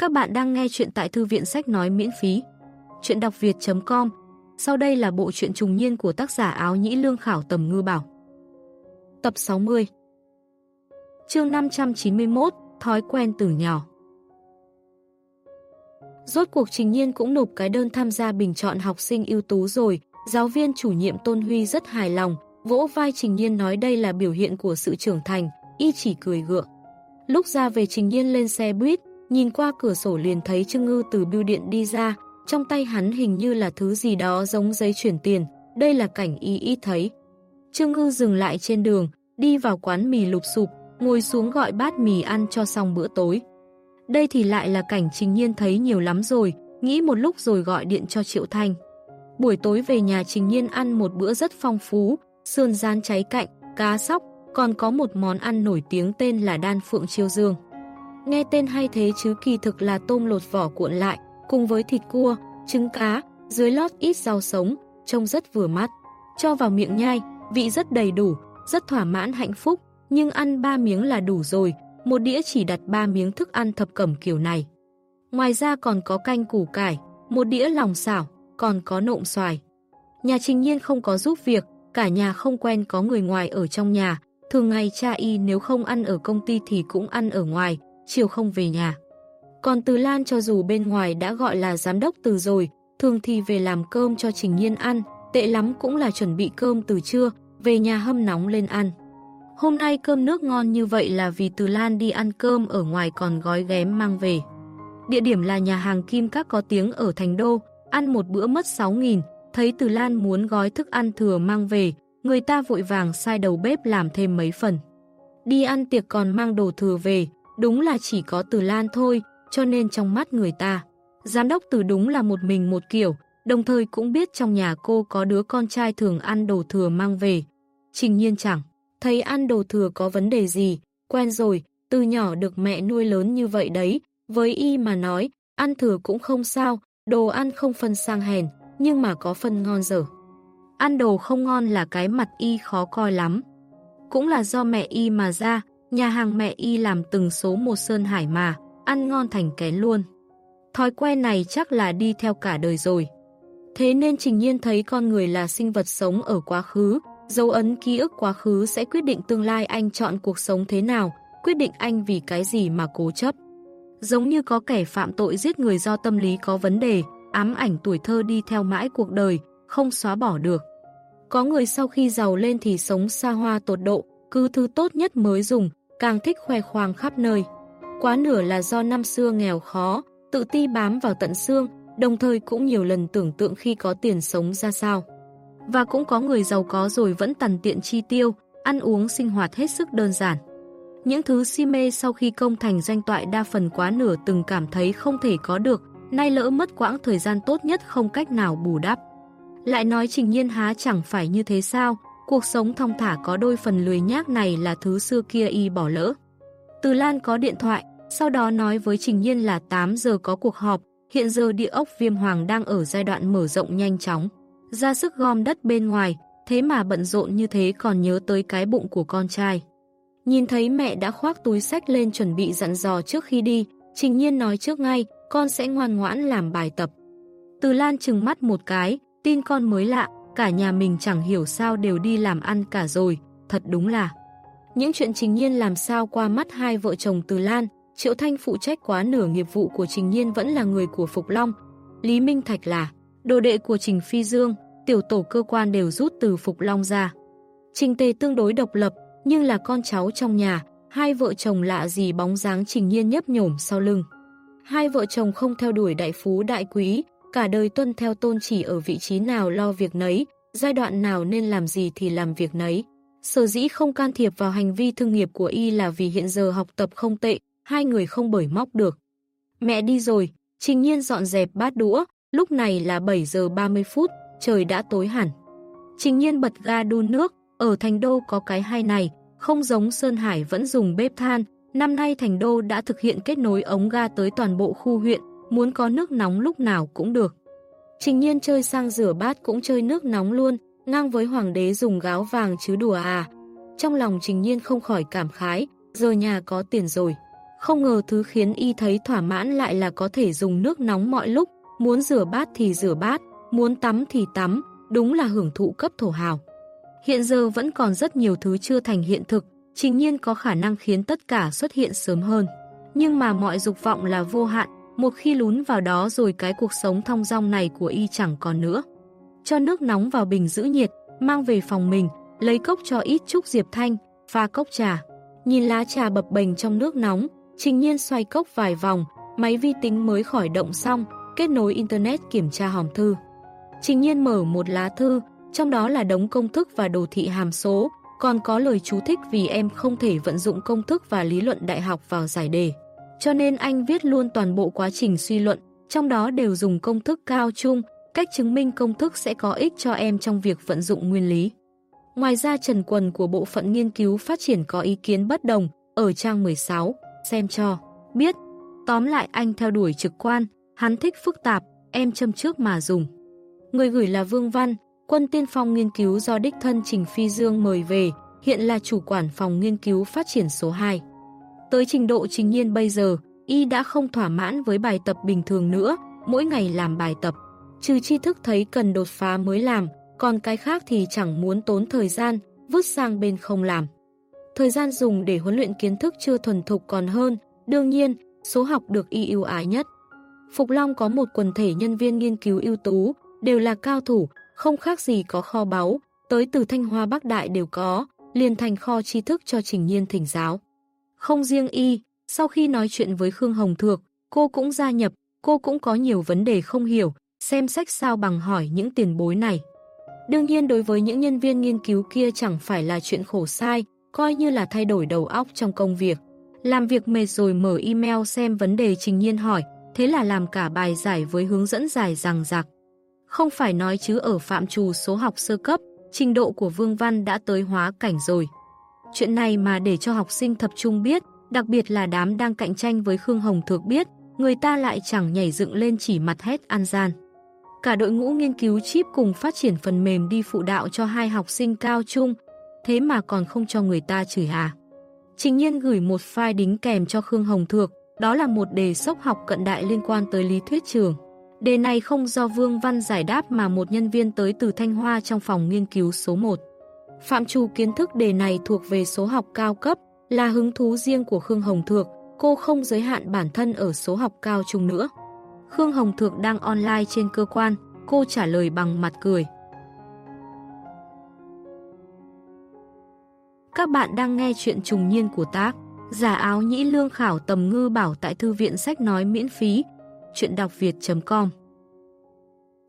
Các bạn đang nghe chuyện tại thư viện sách nói miễn phí. Chuyện đọc việt.com Sau đây là bộ truyện trùng niên của tác giả áo nhĩ lương khảo tầm ngư bảo. Tập 60 Chương 591 Thói quen từ nhỏ Rốt cuộc trình nhiên cũng nộp cái đơn tham gia bình chọn học sinh ưu tú rồi, giáo viên chủ nhiệm Tôn Huy rất hài lòng, vỗ vai trình nhiên nói đây là biểu hiện của sự trưởng thành, y chỉ cười gượng. Lúc ra về trình nhiên lên xe buýt, nhìn qua cửa sổ liền thấy Trương Ngư từ bưu điện đi ra, trong tay hắn hình như là thứ gì đó giống giấy chuyển tiền, đây là cảnh y ít thấy. Trương Ngư dừng lại trên đường, đi vào quán mì lục sụp, ngồi xuống gọi bát mì ăn cho xong bữa tối. Đây thì lại là cảnh trình nhiên thấy nhiều lắm rồi, nghĩ một lúc rồi gọi điện cho Triệu Thanh. Buổi tối về nhà trình nhiên ăn một bữa rất phong phú, sườn rán cháy cạnh, cá sóc, còn có một món ăn nổi tiếng tên là đan phượng chiêu dương. Nghe tên hay thế chứ kỳ thực là tôm lột vỏ cuộn lại, cùng với thịt cua, trứng cá, dưới lót ít rau sống, trông rất vừa mắt. Cho vào miệng nhai, vị rất đầy đủ, rất thỏa mãn hạnh phúc, nhưng ăn ba miếng là đủ rồi, một đĩa chỉ đặt ba miếng thức ăn thập cẩm kiểu này. Ngoài ra còn có canh củ cải, một đĩa lòng xảo, còn có nộm xoài. Nhà trình nhiên không có giúp việc, cả nhà không quen có người ngoài ở trong nhà, thường ngày cha y nếu không ăn ở công ty thì cũng ăn ở ngoài, chiều không về nhà. Còn Từ Lan cho dù bên ngoài đã gọi là giám đốc từ rồi, thường thì về làm cơm cho Trình Nhiên ăn, tệ lắm cũng là chuẩn bị cơm từ trưa, về nhà hâm nóng lên ăn. Hôm nay cơm nước ngon như vậy là vì Từ Lan đi ăn cơm ở ngoài còn gói ghém mang về. Địa điểm là nhà hàng Kim Các có tiếng ở Thành Đô, ăn một bữa mất 6.000, thấy Từ Lan muốn gói thức ăn thừa mang về, người ta vội vàng sai đầu bếp làm thêm mấy phần. Đi ăn tiệc còn mang đồ thừa về, đúng là chỉ có Từ Lan thôi, cho nên trong mắt người ta. Giám đốc Từ đúng là một mình một kiểu, đồng thời cũng biết trong nhà cô có đứa con trai thường ăn đồ thừa mang về. Trình nhiên chẳng, thấy ăn đồ thừa có vấn đề gì, quen rồi, từ nhỏ được mẹ nuôi lớn như vậy đấy, với y mà nói, ăn thừa cũng không sao, đồ ăn không phân sang hèn, nhưng mà có phân ngon dở. Ăn đồ không ngon là cái mặt y khó coi lắm. Cũng là do mẹ y mà ra, Nhà hàng mẹ y làm từng số một sơn hải mà, ăn ngon thành kén luôn. Thói quen này chắc là đi theo cả đời rồi. Thế nên Trình Nhiên thấy con người là sinh vật sống ở quá khứ, dấu ấn ký ức quá khứ sẽ quyết định tương lai anh chọn cuộc sống thế nào, quyết định anh vì cái gì mà cố chấp. Giống như có kẻ phạm tội giết người do tâm lý có vấn đề, ám ảnh tuổi thơ đi theo mãi cuộc đời, không xóa bỏ được. Có người sau khi giàu lên thì sống xa hoa tột độ, cứ thứ tốt nhất mới dùng, càng thích khoe khoang khắp nơi. Quá nửa là do năm xưa nghèo khó, tự ti bám vào tận xương, đồng thời cũng nhiều lần tưởng tượng khi có tiền sống ra sao. Và cũng có người giàu có rồi vẫn tằn tiện chi tiêu, ăn uống sinh hoạt hết sức đơn giản. Những thứ si mê sau khi công thành danh toại đa phần quá nửa từng cảm thấy không thể có được, nay lỡ mất quãng thời gian tốt nhất không cách nào bù đắp. Lại nói trình nhiên há chẳng phải như thế sao, Cuộc sống thong thả có đôi phần lười nhác này là thứ xưa kia y bỏ lỡ. Từ Lan có điện thoại, sau đó nói với Trình Nhiên là 8 giờ có cuộc họp, hiện giờ địa ốc viêm hoàng đang ở giai đoạn mở rộng nhanh chóng. Ra sức gom đất bên ngoài, thế mà bận rộn như thế còn nhớ tới cái bụng của con trai. Nhìn thấy mẹ đã khoác túi sách lên chuẩn bị dặn dò trước khi đi, Trình Nhiên nói trước ngay, con sẽ ngoan ngoãn làm bài tập. Từ Lan chừng mắt một cái, tin con mới lạ, cả nhà mình chẳng hiểu sao đều đi làm ăn cả rồi, thật đúng là. Những chuyện Trình Nhiên làm sao qua mắt hai vợ chồng Từ Lan, Triệu Thanh phụ trách quá nửa nghiệp vụ của Trình Nhiên vẫn là người của Phục Long. Lý Minh Thạch là đồ đệ của Trình Phi Dương, tiểu tổ cơ quan đều rút từ Phục Long ra. Trình Tề tương đối độc lập, nhưng là con cháu trong nhà, hai vợ chồng lạ gì bóng dáng Trình Nhiên nhấp nhổm sau lưng. Hai vợ chồng không theo đuổi đại phú đại quý, cả đời tuân theo tôn chỉ ở vị trí nào lo việc nấy, giai đoạn nào nên làm gì thì làm việc nấy. Sở dĩ không can thiệp vào hành vi thương nghiệp của y là vì hiện giờ học tập không tệ, hai người không bởi móc được. Mẹ đi rồi, trình nhiên dọn dẹp bát đũa, lúc này là 7 giờ 30 phút, trời đã tối hẳn. Trình nhiên bật ga đun nước, ở thành đô có cái hay này, không giống Sơn Hải vẫn dùng bếp than, năm nay thành đô đã thực hiện kết nối ống ga tới toàn bộ khu huyện, muốn có nước nóng lúc nào cũng được. Trình nhiên chơi sang rửa bát cũng chơi nước nóng luôn, ngang với hoàng đế dùng gáo vàng chứ đùa à. Trong lòng trình nhiên không khỏi cảm khái, giờ nhà có tiền rồi. Không ngờ thứ khiến y thấy thỏa mãn lại là có thể dùng nước nóng mọi lúc, muốn rửa bát thì rửa bát, muốn tắm thì tắm, đúng là hưởng thụ cấp thổ hào. Hiện giờ vẫn còn rất nhiều thứ chưa thành hiện thực, trình nhiên có khả năng khiến tất cả xuất hiện sớm hơn. Nhưng mà mọi dục vọng là vô hạn, một khi lún vào đó rồi cái cuộc sống thong dong này của y chẳng còn nữa. Cho nước nóng vào bình giữ nhiệt, mang về phòng mình, lấy cốc cho ít chút diệp thanh, pha cốc trà. Nhìn lá trà bập bềnh trong nước nóng, trình nhiên xoay cốc vài vòng, máy vi tính mới khỏi động xong, kết nối Internet kiểm tra hòm thư. Trình nhiên mở một lá thư, trong đó là đống công thức và đồ thị hàm số, còn có lời chú thích vì em không thể vận dụng công thức và lý luận đại học vào giải đề. Cho nên anh viết luôn toàn bộ quá trình suy luận, trong đó đều dùng công thức cao chung, cách chứng minh công thức sẽ có ích cho em trong việc vận dụng nguyên lý. Ngoài ra Trần Quần của Bộ phận Nghiên cứu Phát triển có ý kiến bất đồng, ở trang 16, xem cho, biết. Tóm lại anh theo đuổi trực quan, hắn thích phức tạp, em châm trước mà dùng. Người gửi là Vương Văn, quân tiên phong nghiên cứu do đích thân Trình Phi Dương mời về, hiện là chủ quản phòng nghiên cứu phát triển số 2. Tới trình độ trình nhiên bây giờ, y đã không thỏa mãn với bài tập bình thường nữa, mỗi ngày làm bài tập. Trừ tri thức thấy cần đột phá mới làm, còn cái khác thì chẳng muốn tốn thời gian, vứt sang bên không làm. Thời gian dùng để huấn luyện kiến thức chưa thuần thục còn hơn, đương nhiên, số học được y ưu ái nhất. Phục Long có một quần thể nhân viên nghiên cứu ưu tú, đều là cao thủ, không khác gì có kho báu, tới từ Thanh Hoa Bắc Đại đều có, liền thành kho tri thức cho Trình Nhiên thỉnh giáo. Không riêng y, sau khi nói chuyện với Khương Hồng Thược, cô cũng gia nhập, cô cũng có nhiều vấn đề không hiểu, xem sách sao bằng hỏi những tiền bối này. Đương nhiên đối với những nhân viên nghiên cứu kia chẳng phải là chuyện khổ sai, coi như là thay đổi đầu óc trong công việc. Làm việc mệt rồi mở email xem vấn đề trình nhiên hỏi, thế là làm cả bài giải với hướng dẫn dài rằng rạc. Không phải nói chứ ở phạm trù số học sơ cấp, trình độ của Vương Văn đã tới hóa cảnh rồi. Chuyện này mà để cho học sinh tập trung biết, đặc biệt là đám đang cạnh tranh với Khương Hồng Thược biết, người ta lại chẳng nhảy dựng lên chỉ mặt hét an gian. Cả đội ngũ nghiên cứu chip cùng phát triển phần mềm đi phụ đạo cho hai học sinh cao trung, thế mà còn không cho người ta chửi hà. Trình nhiên gửi một file đính kèm cho Khương Hồng Thược, đó là một đề sốc học cận đại liên quan tới lý thuyết trường. Đề này không do Vương Văn giải đáp mà một nhân viên tới từ Thanh Hoa trong phòng nghiên cứu số 1. Phạm trù kiến thức đề này thuộc về số học cao cấp, là hứng thú riêng của Khương Hồng Thược, cô không giới hạn bản thân ở số học cao trung nữa. Khương Hồng Thược đang online trên cơ quan, cô trả lời bằng mặt cười. Các bạn đang nghe chuyện trùng niên của tác Giả áo nhĩ lương khảo tầm ngư bảo tại thư viện sách nói miễn phí chuyện đọc việt.com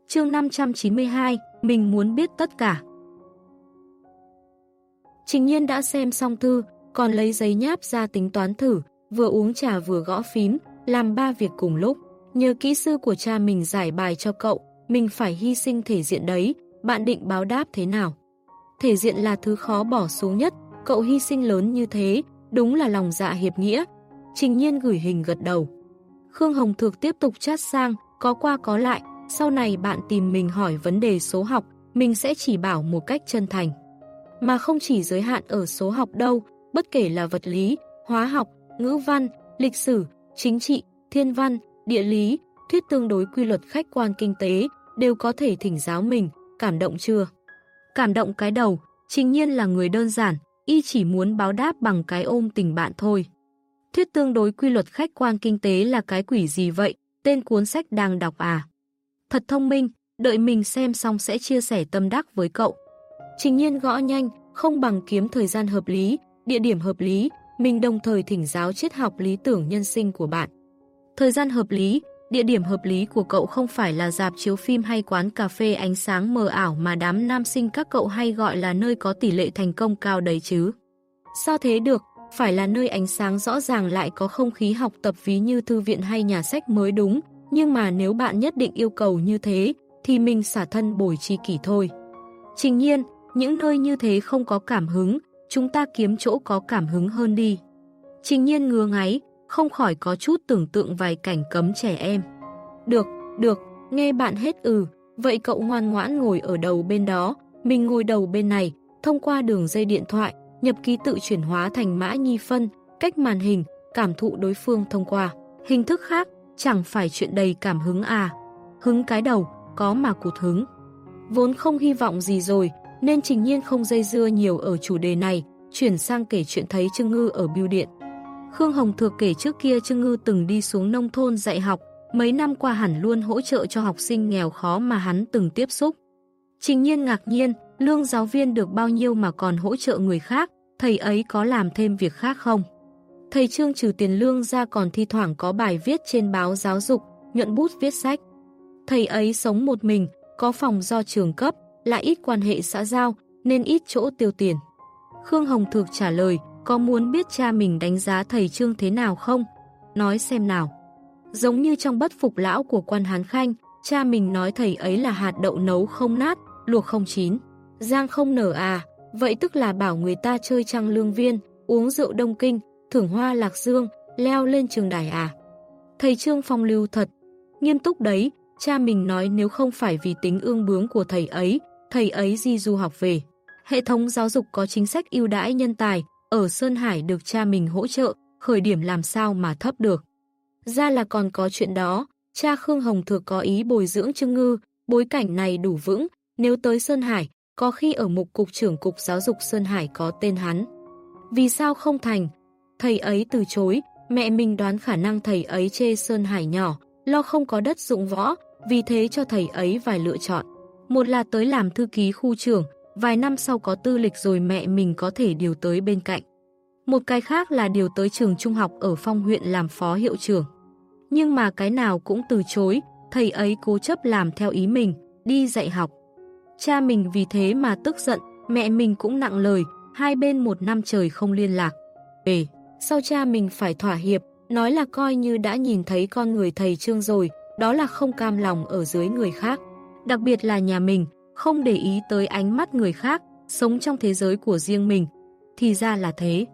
Chương 592 Mình muốn biết tất cả Trình nhiên đã xem xong thư, còn lấy giấy nháp ra tính toán thử, vừa uống trà vừa gõ phím, làm ba việc cùng lúc. Nhờ kỹ sư của cha mình giải bài cho cậu, mình phải hy sinh thể diện đấy, bạn định báo đáp thế nào? Thể diện là thứ khó bỏ xuống nhất, cậu hy sinh lớn như thế, đúng là lòng dạ hiệp nghĩa. Trình nhiên gửi hình gật đầu. Khương Hồng Thược tiếp tục chat sang, có qua có lại, sau này bạn tìm mình hỏi vấn đề số học, mình sẽ chỉ bảo một cách chân thành. Mà không chỉ giới hạn ở số học đâu, bất kể là vật lý, hóa học, ngữ văn, lịch sử, chính trị, thiên văn, địa lý, thuyết tương đối quy luật khách quan kinh tế, đều có thể thỉnh giáo mình, cảm động chưa? Cảm động cái đầu, chính nhiên là người đơn giản, y chỉ muốn báo đáp bằng cái ôm tình bạn thôi. Thuyết tương đối quy luật khách quan kinh tế là cái quỷ gì vậy? Tên cuốn sách đang đọc à? Thật thông minh, đợi mình xem xong sẽ chia sẻ tâm đắc với cậu. Trình nhiên gõ nhanh, không bằng kiếm thời gian hợp lý, địa điểm hợp lý, mình đồng thời thỉnh giáo triết học lý tưởng nhân sinh của bạn. Thời gian hợp lý, địa điểm hợp lý của cậu không phải là dạp chiếu phim hay quán cà phê ánh sáng mờ ảo mà đám nam sinh các cậu hay gọi là nơi có tỷ lệ thành công cao đấy chứ. Sao thế được, phải là nơi ánh sáng rõ ràng lại có không khí học tập ví như thư viện hay nhà sách mới đúng, nhưng mà nếu bạn nhất định yêu cầu như thế, thì mình xả thân bồi chi kỷ thôi. Trình nhiên, những nơi như thế không có cảm hứng, chúng ta kiếm chỗ có cảm hứng hơn đi. Trình nhiên ngứa ngáy, không khỏi có chút tưởng tượng vài cảnh cấm trẻ em. Được, được, nghe bạn hết ừ, vậy cậu ngoan ngoãn ngồi ở đầu bên đó, mình ngồi đầu bên này, thông qua đường dây điện thoại, nhập ký tự chuyển hóa thành mã nhi phân, cách màn hình, cảm thụ đối phương thông qua. Hình thức khác, chẳng phải chuyện đầy cảm hứng à. Hứng cái đầu, có mà cụt hứng. Vốn không hy vọng gì rồi, nên Trình Nhiên không dây dưa nhiều ở chủ đề này, chuyển sang kể chuyện thấy Trương Ngư ở biêu điện. Khương Hồng Thược kể trước kia Trương Ngư từng đi xuống nông thôn dạy học, mấy năm qua hẳn luôn hỗ trợ cho học sinh nghèo khó mà hắn từng tiếp xúc. Trình Nhiên ngạc nhiên, lương giáo viên được bao nhiêu mà còn hỗ trợ người khác, thầy ấy có làm thêm việc khác không? Thầy Trương trừ tiền lương ra còn thi thoảng có bài viết trên báo giáo dục, nhuận bút viết sách. Thầy ấy sống một mình, có phòng do trường cấp, lại ít quan hệ xã giao, nên ít chỗ tiêu tiền. Khương Hồng Thược trả lời, có muốn biết cha mình đánh giá thầy Trương thế nào không? Nói xem nào. Giống như trong bất phục lão của quan Hán Khanh, cha mình nói thầy ấy là hạt đậu nấu không nát, luộc không chín. Giang không nở à, vậy tức là bảo người ta chơi trăng lương viên, uống rượu đông kinh, thưởng hoa lạc dương, leo lên trường đài à. Thầy Trương phong lưu thật, nghiêm túc đấy, cha mình nói nếu không phải vì tính ương bướng của thầy ấy, thầy ấy di du học về. Hệ thống giáo dục có chính sách ưu đãi nhân tài, ở Sơn Hải được cha mình hỗ trợ, khởi điểm làm sao mà thấp được. Ra là còn có chuyện đó, cha Khương Hồng Thừa có ý bồi dưỡng Trương Ngư, bối cảnh này đủ vững, nếu tới Sơn Hải, có khi ở mục cục trưởng cục giáo dục Sơn Hải có tên hắn. Vì sao không thành? Thầy ấy từ chối, mẹ mình đoán khả năng thầy ấy chê Sơn Hải nhỏ, lo không có đất dụng võ, vì thế cho thầy ấy vài lựa chọn. Một là tới làm thư ký khu trưởng, vài năm sau có tư lịch rồi mẹ mình có thể điều tới bên cạnh. Một cái khác là điều tới trường trung học ở phong huyện làm phó hiệu trưởng. Nhưng mà cái nào cũng từ chối, thầy ấy cố chấp làm theo ý mình, đi dạy học. Cha mình vì thế mà tức giận, mẹ mình cũng nặng lời, hai bên một năm trời không liên lạc. Về, sau cha mình phải thỏa hiệp, nói là coi như đã nhìn thấy con người thầy Trương rồi, đó là không cam lòng ở dưới người khác. Đặc biệt là nhà mình, không để ý tới ánh mắt người khác, sống trong thế giới của riêng mình. Thì ra là thế.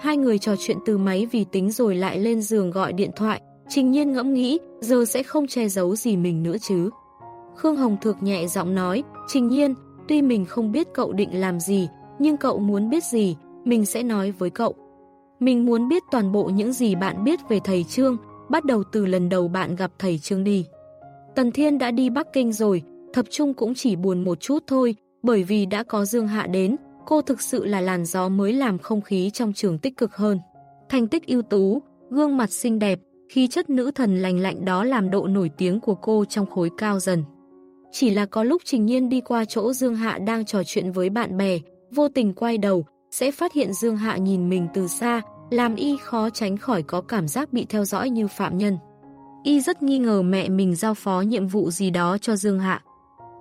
Hai người trò chuyện từ máy vì tính rồi lại lên giường gọi điện thoại. Trình nhiên ngẫm nghĩ, giờ sẽ không che giấu gì mình nữa chứ. Khương Hồng Thược nhẹ giọng nói, Trình nhiên, tuy mình không biết cậu định làm gì, nhưng cậu muốn biết gì, mình sẽ nói với cậu. Mình muốn biết toàn bộ những gì bạn biết về thầy Trương, bắt đầu từ lần đầu bạn gặp thầy Trương đi. Tần Thiên đã đi Bắc Kinh rồi, thập trung cũng chỉ buồn một chút thôi, bởi vì đã có Dương Hạ đến, cô thực sự là làn gió mới làm không khí trong trường tích cực hơn. Thành tích ưu tú, gương mặt xinh đẹp, khí chất nữ thần lành lạnh đó làm độ nổi tiếng của cô trong khối cao dần. Chỉ là có lúc Trình Nhiên đi qua chỗ Dương Hạ đang trò chuyện với bạn bè, vô tình quay đầu, sẽ phát hiện Dương Hạ nhìn mình từ xa, làm y khó tránh khỏi có cảm giác bị theo dõi như phạm nhân. Y rất nghi ngờ mẹ mình giao phó nhiệm vụ gì đó cho Dương Hạ.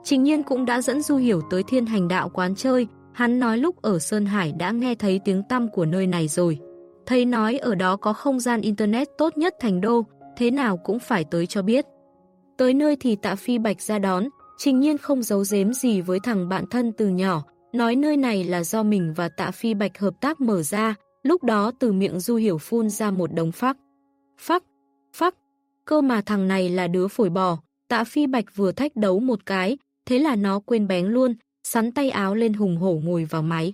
Trình Nhiên cũng đã dẫn Du Hiểu tới thiên hành đạo quán chơi, hắn nói lúc ở Sơn Hải đã nghe thấy tiếng tăm của nơi này rồi. Thầy nói ở đó có không gian Internet tốt nhất thành đô, thế nào cũng phải tới cho biết. Tới nơi thì tạ Phi Bạch ra đón, Trình Nhiên không giấu giếm gì với thằng bạn thân từ nhỏ, nói nơi này là do mình và tạ Phi Bạch hợp tác mở ra, lúc đó từ miệng Du Hiểu phun ra một đống phắc. Phắc, phắc, cơ mà thằng này là đứa phổi bò, tạ Phi Bạch vừa thách đấu một cái, thế là nó quên bén luôn, sắn tay áo lên hùng hổ ngồi vào máy.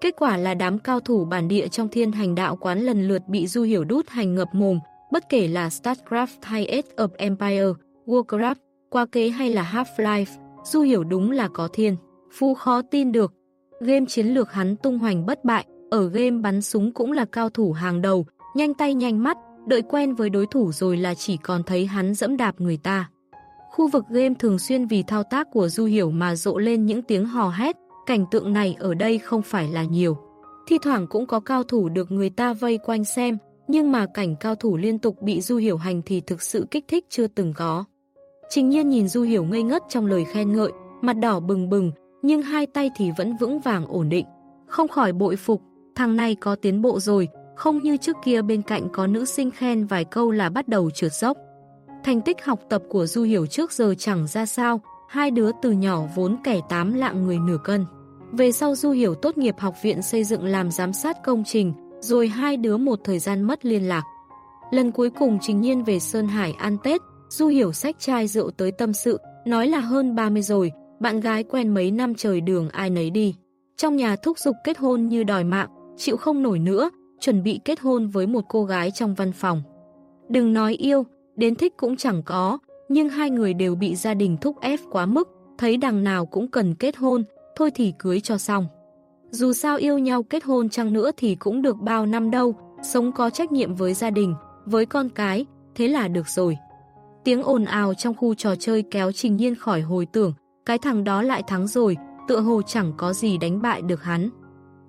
Kết quả là đám cao thủ bản địa trong thiên hành đạo quán lần lượt bị Du Hiểu đút hành ngập mồm, bất kể là StarCraft hay Age of Empire, Warcraft, qua kế hay là Half-Life, Du Hiểu đúng là có thiên. Phu khó tin được. Game chiến lược hắn tung hoành bất bại, ở game bắn súng cũng là cao thủ hàng đầu, nhanh tay nhanh mắt, đợi quen với đối thủ rồi là chỉ còn thấy hắn dẫm đạp người ta. Khu vực game thường xuyên vì thao tác của Du Hiểu mà rộ lên những tiếng hò hét, cảnh tượng này ở đây không phải là nhiều. Thi thoảng cũng có cao thủ được người ta vây quanh xem, nhưng mà cảnh cao thủ liên tục bị Du Hiểu hành thì thực sự kích thích chưa từng có. Trình nhiên nhìn Du Hiểu ngây ngất trong lời khen ngợi, mặt đỏ bừng bừng, nhưng hai tay thì vẫn vững vàng ổn định. Không khỏi bội phục, thằng này có tiến bộ rồi, không như trước kia bên cạnh có nữ sinh khen vài câu là bắt đầu trượt dốc. Thành tích học tập của Du Hiểu trước giờ chẳng ra sao, hai đứa từ nhỏ vốn kẻ tám lạng người nửa cân. Về sau Du Hiểu tốt nghiệp học viện xây dựng làm giám sát công trình, rồi hai đứa một thời gian mất liên lạc. Lần cuối cùng Trình Nhiên về Sơn Hải ăn Tết, Du Hiểu sách chai rượu tới tâm sự, nói là hơn 30 rồi, bạn gái quen mấy năm trời đường ai nấy đi. Trong nhà thúc giục kết hôn như đòi mạng, chịu không nổi nữa, chuẩn bị kết hôn với một cô gái trong văn phòng. Đừng nói yêu, đến thích cũng chẳng có, nhưng hai người đều bị gia đình thúc ép quá mức, thấy đằng nào cũng cần kết hôn, thôi thì cưới cho xong. Dù sao yêu nhau kết hôn chăng nữa thì cũng được bao năm đâu, sống có trách nhiệm với gia đình, với con cái, thế là được rồi. Tiếng ồn ào trong khu trò chơi kéo Trình Nhiên khỏi hồi tưởng, cái thằng đó lại thắng rồi, tựa hồ chẳng có gì đánh bại được hắn.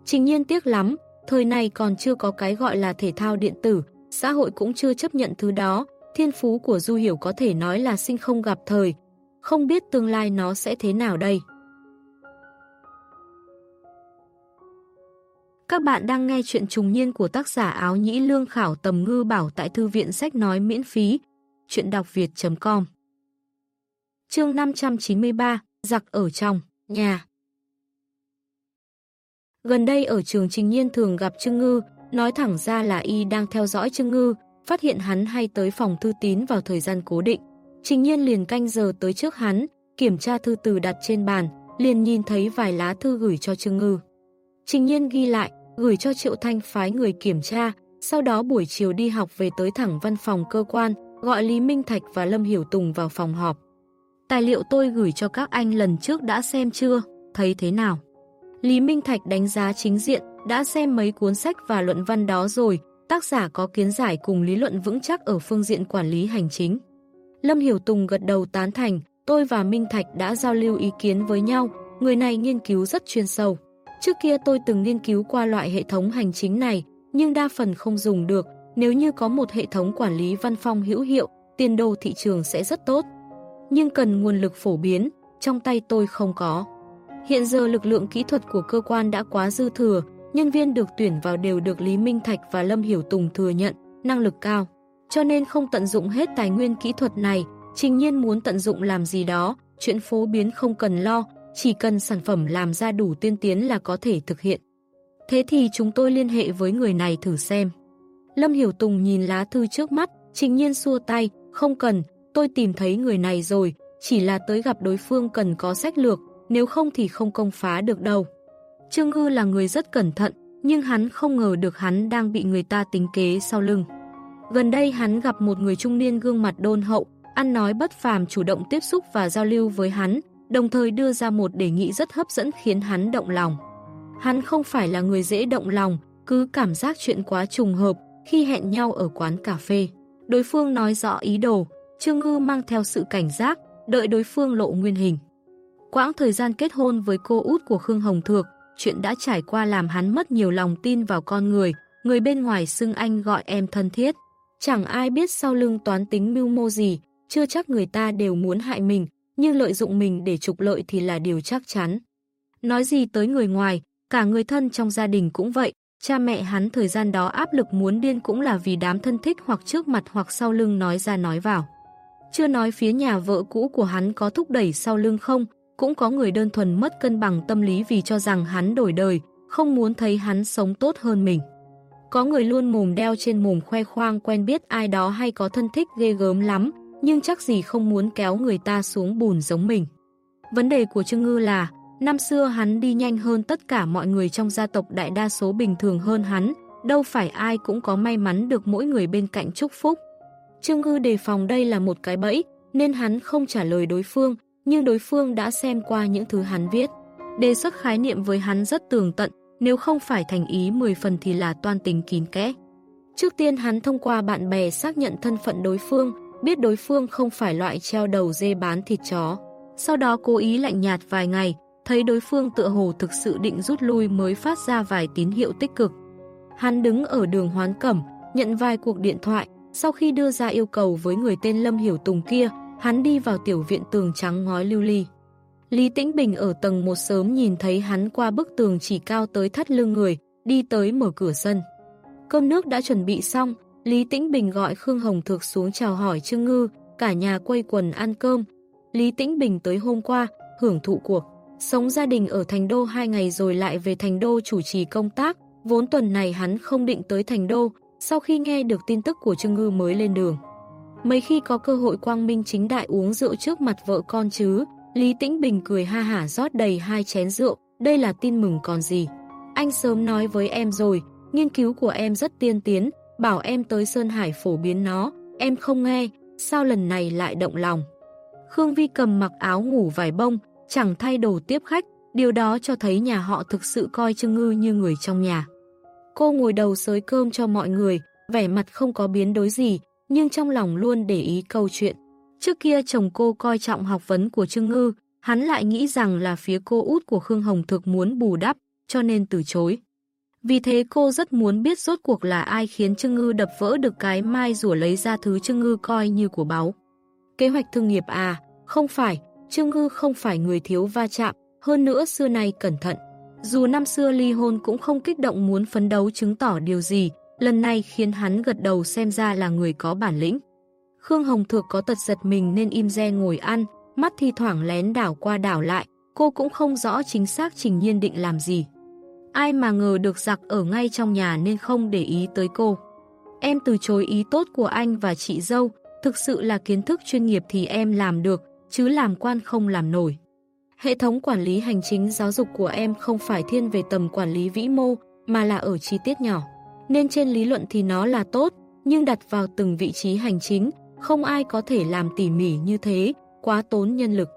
Trình Nhiên tiếc lắm, thời này còn chưa có cái gọi là thể thao điện tử, xã hội cũng chưa chấp nhận thứ đó, thiên phú của Du Hiểu có thể nói là sinh không gặp thời, không biết tương lai nó sẽ thế nào đây. Các bạn đang nghe chuyện trùng niên của tác giả áo nhĩ lương khảo tầm ngư bảo tại thư viện sách nói miễn phí, chuyện đọc việt.com Chương 593, giặc ở trong, nhà. Gần đây ở trường Trình Nhiên thường gặp Trương Ngư, nói thẳng ra là y đang theo dõi Trương Ngư, phát hiện hắn hay tới phòng thư tín vào thời gian cố định. Trình Nhiên liền canh giờ tới trước hắn, kiểm tra thư từ đặt trên bàn, liền nhìn thấy vài lá thư gửi cho Trương Ngư. Trình Nhiên ghi lại, gửi cho Triệu Thanh phái người kiểm tra, sau đó buổi chiều đi học về tới thẳng văn phòng cơ quan, gọi Lý Minh Thạch và Lâm Hiểu Tùng vào phòng họp. Tài liệu tôi gửi cho các anh lần trước đã xem chưa, thấy thế nào? Lý Minh Thạch đánh giá chính diện, đã xem mấy cuốn sách và luận văn đó rồi, tác giả có kiến giải cùng lý luận vững chắc ở phương diện quản lý hành chính. Lâm Hiểu Tùng gật đầu tán thành, tôi và Minh Thạch đã giao lưu ý kiến với nhau, người này nghiên cứu rất chuyên sâu. Trước kia tôi từng nghiên cứu qua loại hệ thống hành chính này, nhưng đa phần không dùng được, nếu như có một hệ thống quản lý văn phòng hữu hiệu, tiền đồ thị trường sẽ rất tốt. Nhưng cần nguồn lực phổ biến, trong tay tôi không có. Hiện giờ lực lượng kỹ thuật của cơ quan đã quá dư thừa, nhân viên được tuyển vào đều được Lý Minh Thạch và Lâm Hiểu Tùng thừa nhận, năng lực cao. Cho nên không tận dụng hết tài nguyên kỹ thuật này, trình nhiên muốn tận dụng làm gì đó, chuyện phổ biến không cần lo, chỉ cần sản phẩm làm ra đủ tiên tiến là có thể thực hiện. Thế thì chúng tôi liên hệ với người này thử xem. Lâm Hiểu Tùng nhìn lá thư trước mắt, trình nhiên xua tay, không cần, tôi tìm thấy người này rồi, chỉ là tới gặp đối phương cần có sách lược, nếu không thì không công phá được đâu. Trương Ngư là người rất cẩn thận, nhưng hắn không ngờ được hắn đang bị người ta tính kế sau lưng. Gần đây hắn gặp một người trung niên gương mặt đôn hậu, ăn nói bất phàm chủ động tiếp xúc và giao lưu với hắn, đồng thời đưa ra một đề nghị rất hấp dẫn khiến hắn động lòng. Hắn không phải là người dễ động lòng, cứ cảm giác chuyện quá trùng hợp khi hẹn nhau ở quán cà phê. Đối phương nói rõ ý đồ, Trương Ngư mang theo sự cảnh giác, đợi đối phương lộ nguyên hình. Quãng thời gian kết hôn với cô út của Khương Hồng Thược, chuyện đã trải qua làm hắn mất nhiều lòng tin vào con người, người bên ngoài xưng anh gọi em thân thiết. Chẳng ai biết sau lưng toán tính mưu mô gì, chưa chắc người ta đều muốn hại mình, nhưng lợi dụng mình để trục lợi thì là điều chắc chắn. Nói gì tới người ngoài, cả người thân trong gia đình cũng vậy, cha mẹ hắn thời gian đó áp lực muốn điên cũng là vì đám thân thích hoặc trước mặt hoặc sau lưng nói ra nói vào. Chưa nói phía nhà vợ cũ của hắn có thúc đẩy sau lưng không, cũng có người đơn thuần mất cân bằng tâm lý vì cho rằng hắn đổi đời, không muốn thấy hắn sống tốt hơn mình. Có người luôn mồm đeo trên mồm khoe khoang quen biết ai đó hay có thân thích ghê gớm lắm, nhưng chắc gì không muốn kéo người ta xuống bùn giống mình. Vấn đề của Trương Ngư là, năm xưa hắn đi nhanh hơn tất cả mọi người trong gia tộc đại đa số bình thường hơn hắn, đâu phải ai cũng có may mắn được mỗi người bên cạnh chúc phúc. Trương Ngư đề phòng đây là một cái bẫy, nên hắn không trả lời đối phương, nhưng đối phương đã xem qua những thứ hắn viết. Đề xuất khái niệm với hắn rất tường tận, nếu không phải thành ý 10 phần thì là toan tính kín kẽ. Trước tiên hắn thông qua bạn bè xác nhận thân phận đối phương, biết đối phương không phải loại treo đầu dê bán thịt chó. Sau đó cố ý lạnh nhạt vài ngày, thấy đối phương tựa hồ thực sự định rút lui mới phát ra vài tín hiệu tích cực. Hắn đứng ở đường hoán cẩm, nhận vài cuộc điện thoại, sau khi đưa ra yêu cầu với người tên Lâm Hiểu Tùng kia, hắn đi vào tiểu viện tường trắng ngói lưu ly. Lý Tĩnh Bình ở tầng một sớm nhìn thấy hắn qua bức tường chỉ cao tới thắt lưng người, đi tới mở cửa sân. Cơm nước đã chuẩn bị xong, Lý Tĩnh Bình gọi Khương Hồng Thược xuống chào hỏi Trương Ngư, cả nhà quây quần ăn cơm. Lý Tĩnh Bình tới hôm qua, hưởng thụ cuộc. Sống gia đình ở Thành Đô hai ngày rồi lại về Thành Đô chủ trì công tác, vốn tuần này hắn không định tới Thành Đô, sau khi nghe được tin tức của Trương Ngư mới lên đường. Mấy khi có cơ hội quang minh chính đại uống rượu trước mặt vợ con chứ, Lý Tĩnh Bình cười ha hả rót đầy hai chén rượu, đây là tin mừng còn gì. Anh sớm nói với em rồi, nghiên cứu của em rất tiên tiến, bảo em tới Sơn Hải phổ biến nó, em không nghe, sao lần này lại động lòng. Khương Vi cầm mặc áo ngủ vải bông, chẳng thay đồ tiếp khách, điều đó cho thấy nhà họ thực sự coi Trương Ngư như người trong nhà. Cô ngồi đầu sới cơm cho mọi người, vẻ mặt không có biến đối gì, nhưng trong lòng luôn để ý câu chuyện. Trước kia chồng cô coi trọng học vấn của Trương Ngư, hắn lại nghĩ rằng là phía cô út của Khương Hồng Thực muốn bù đắp, cho nên từ chối. Vì thế cô rất muốn biết rốt cuộc là ai khiến Trương Ngư đập vỡ được cái mai rủa lấy ra thứ Trương Ngư coi như của báu. Kế hoạch thương nghiệp à, không phải, Trương Ngư không phải người thiếu va chạm, hơn nữa xưa nay cẩn thận. Dù năm xưa ly hôn cũng không kích động muốn phấn đấu chứng tỏ điều gì, lần này khiến hắn gật đầu xem ra là người có bản lĩnh. Khương Hồng Thược có tật giật mình nên im re ngồi ăn, mắt thi thoảng lén đảo qua đảo lại, cô cũng không rõ chính xác Trình Nhiên định làm gì. Ai mà ngờ được giặc ở ngay trong nhà nên không để ý tới cô. Em từ chối ý tốt của anh và chị dâu, thực sự là kiến thức chuyên nghiệp thì em làm được, chứ làm quan không làm nổi. Hệ thống quản lý hành chính giáo dục của em không phải thiên về tầm quản lý vĩ mô, mà là ở chi tiết nhỏ. Nên trên lý luận thì nó là tốt, nhưng đặt vào từng vị trí hành chính, không ai có thể làm tỉ mỉ như thế, quá tốn nhân lực.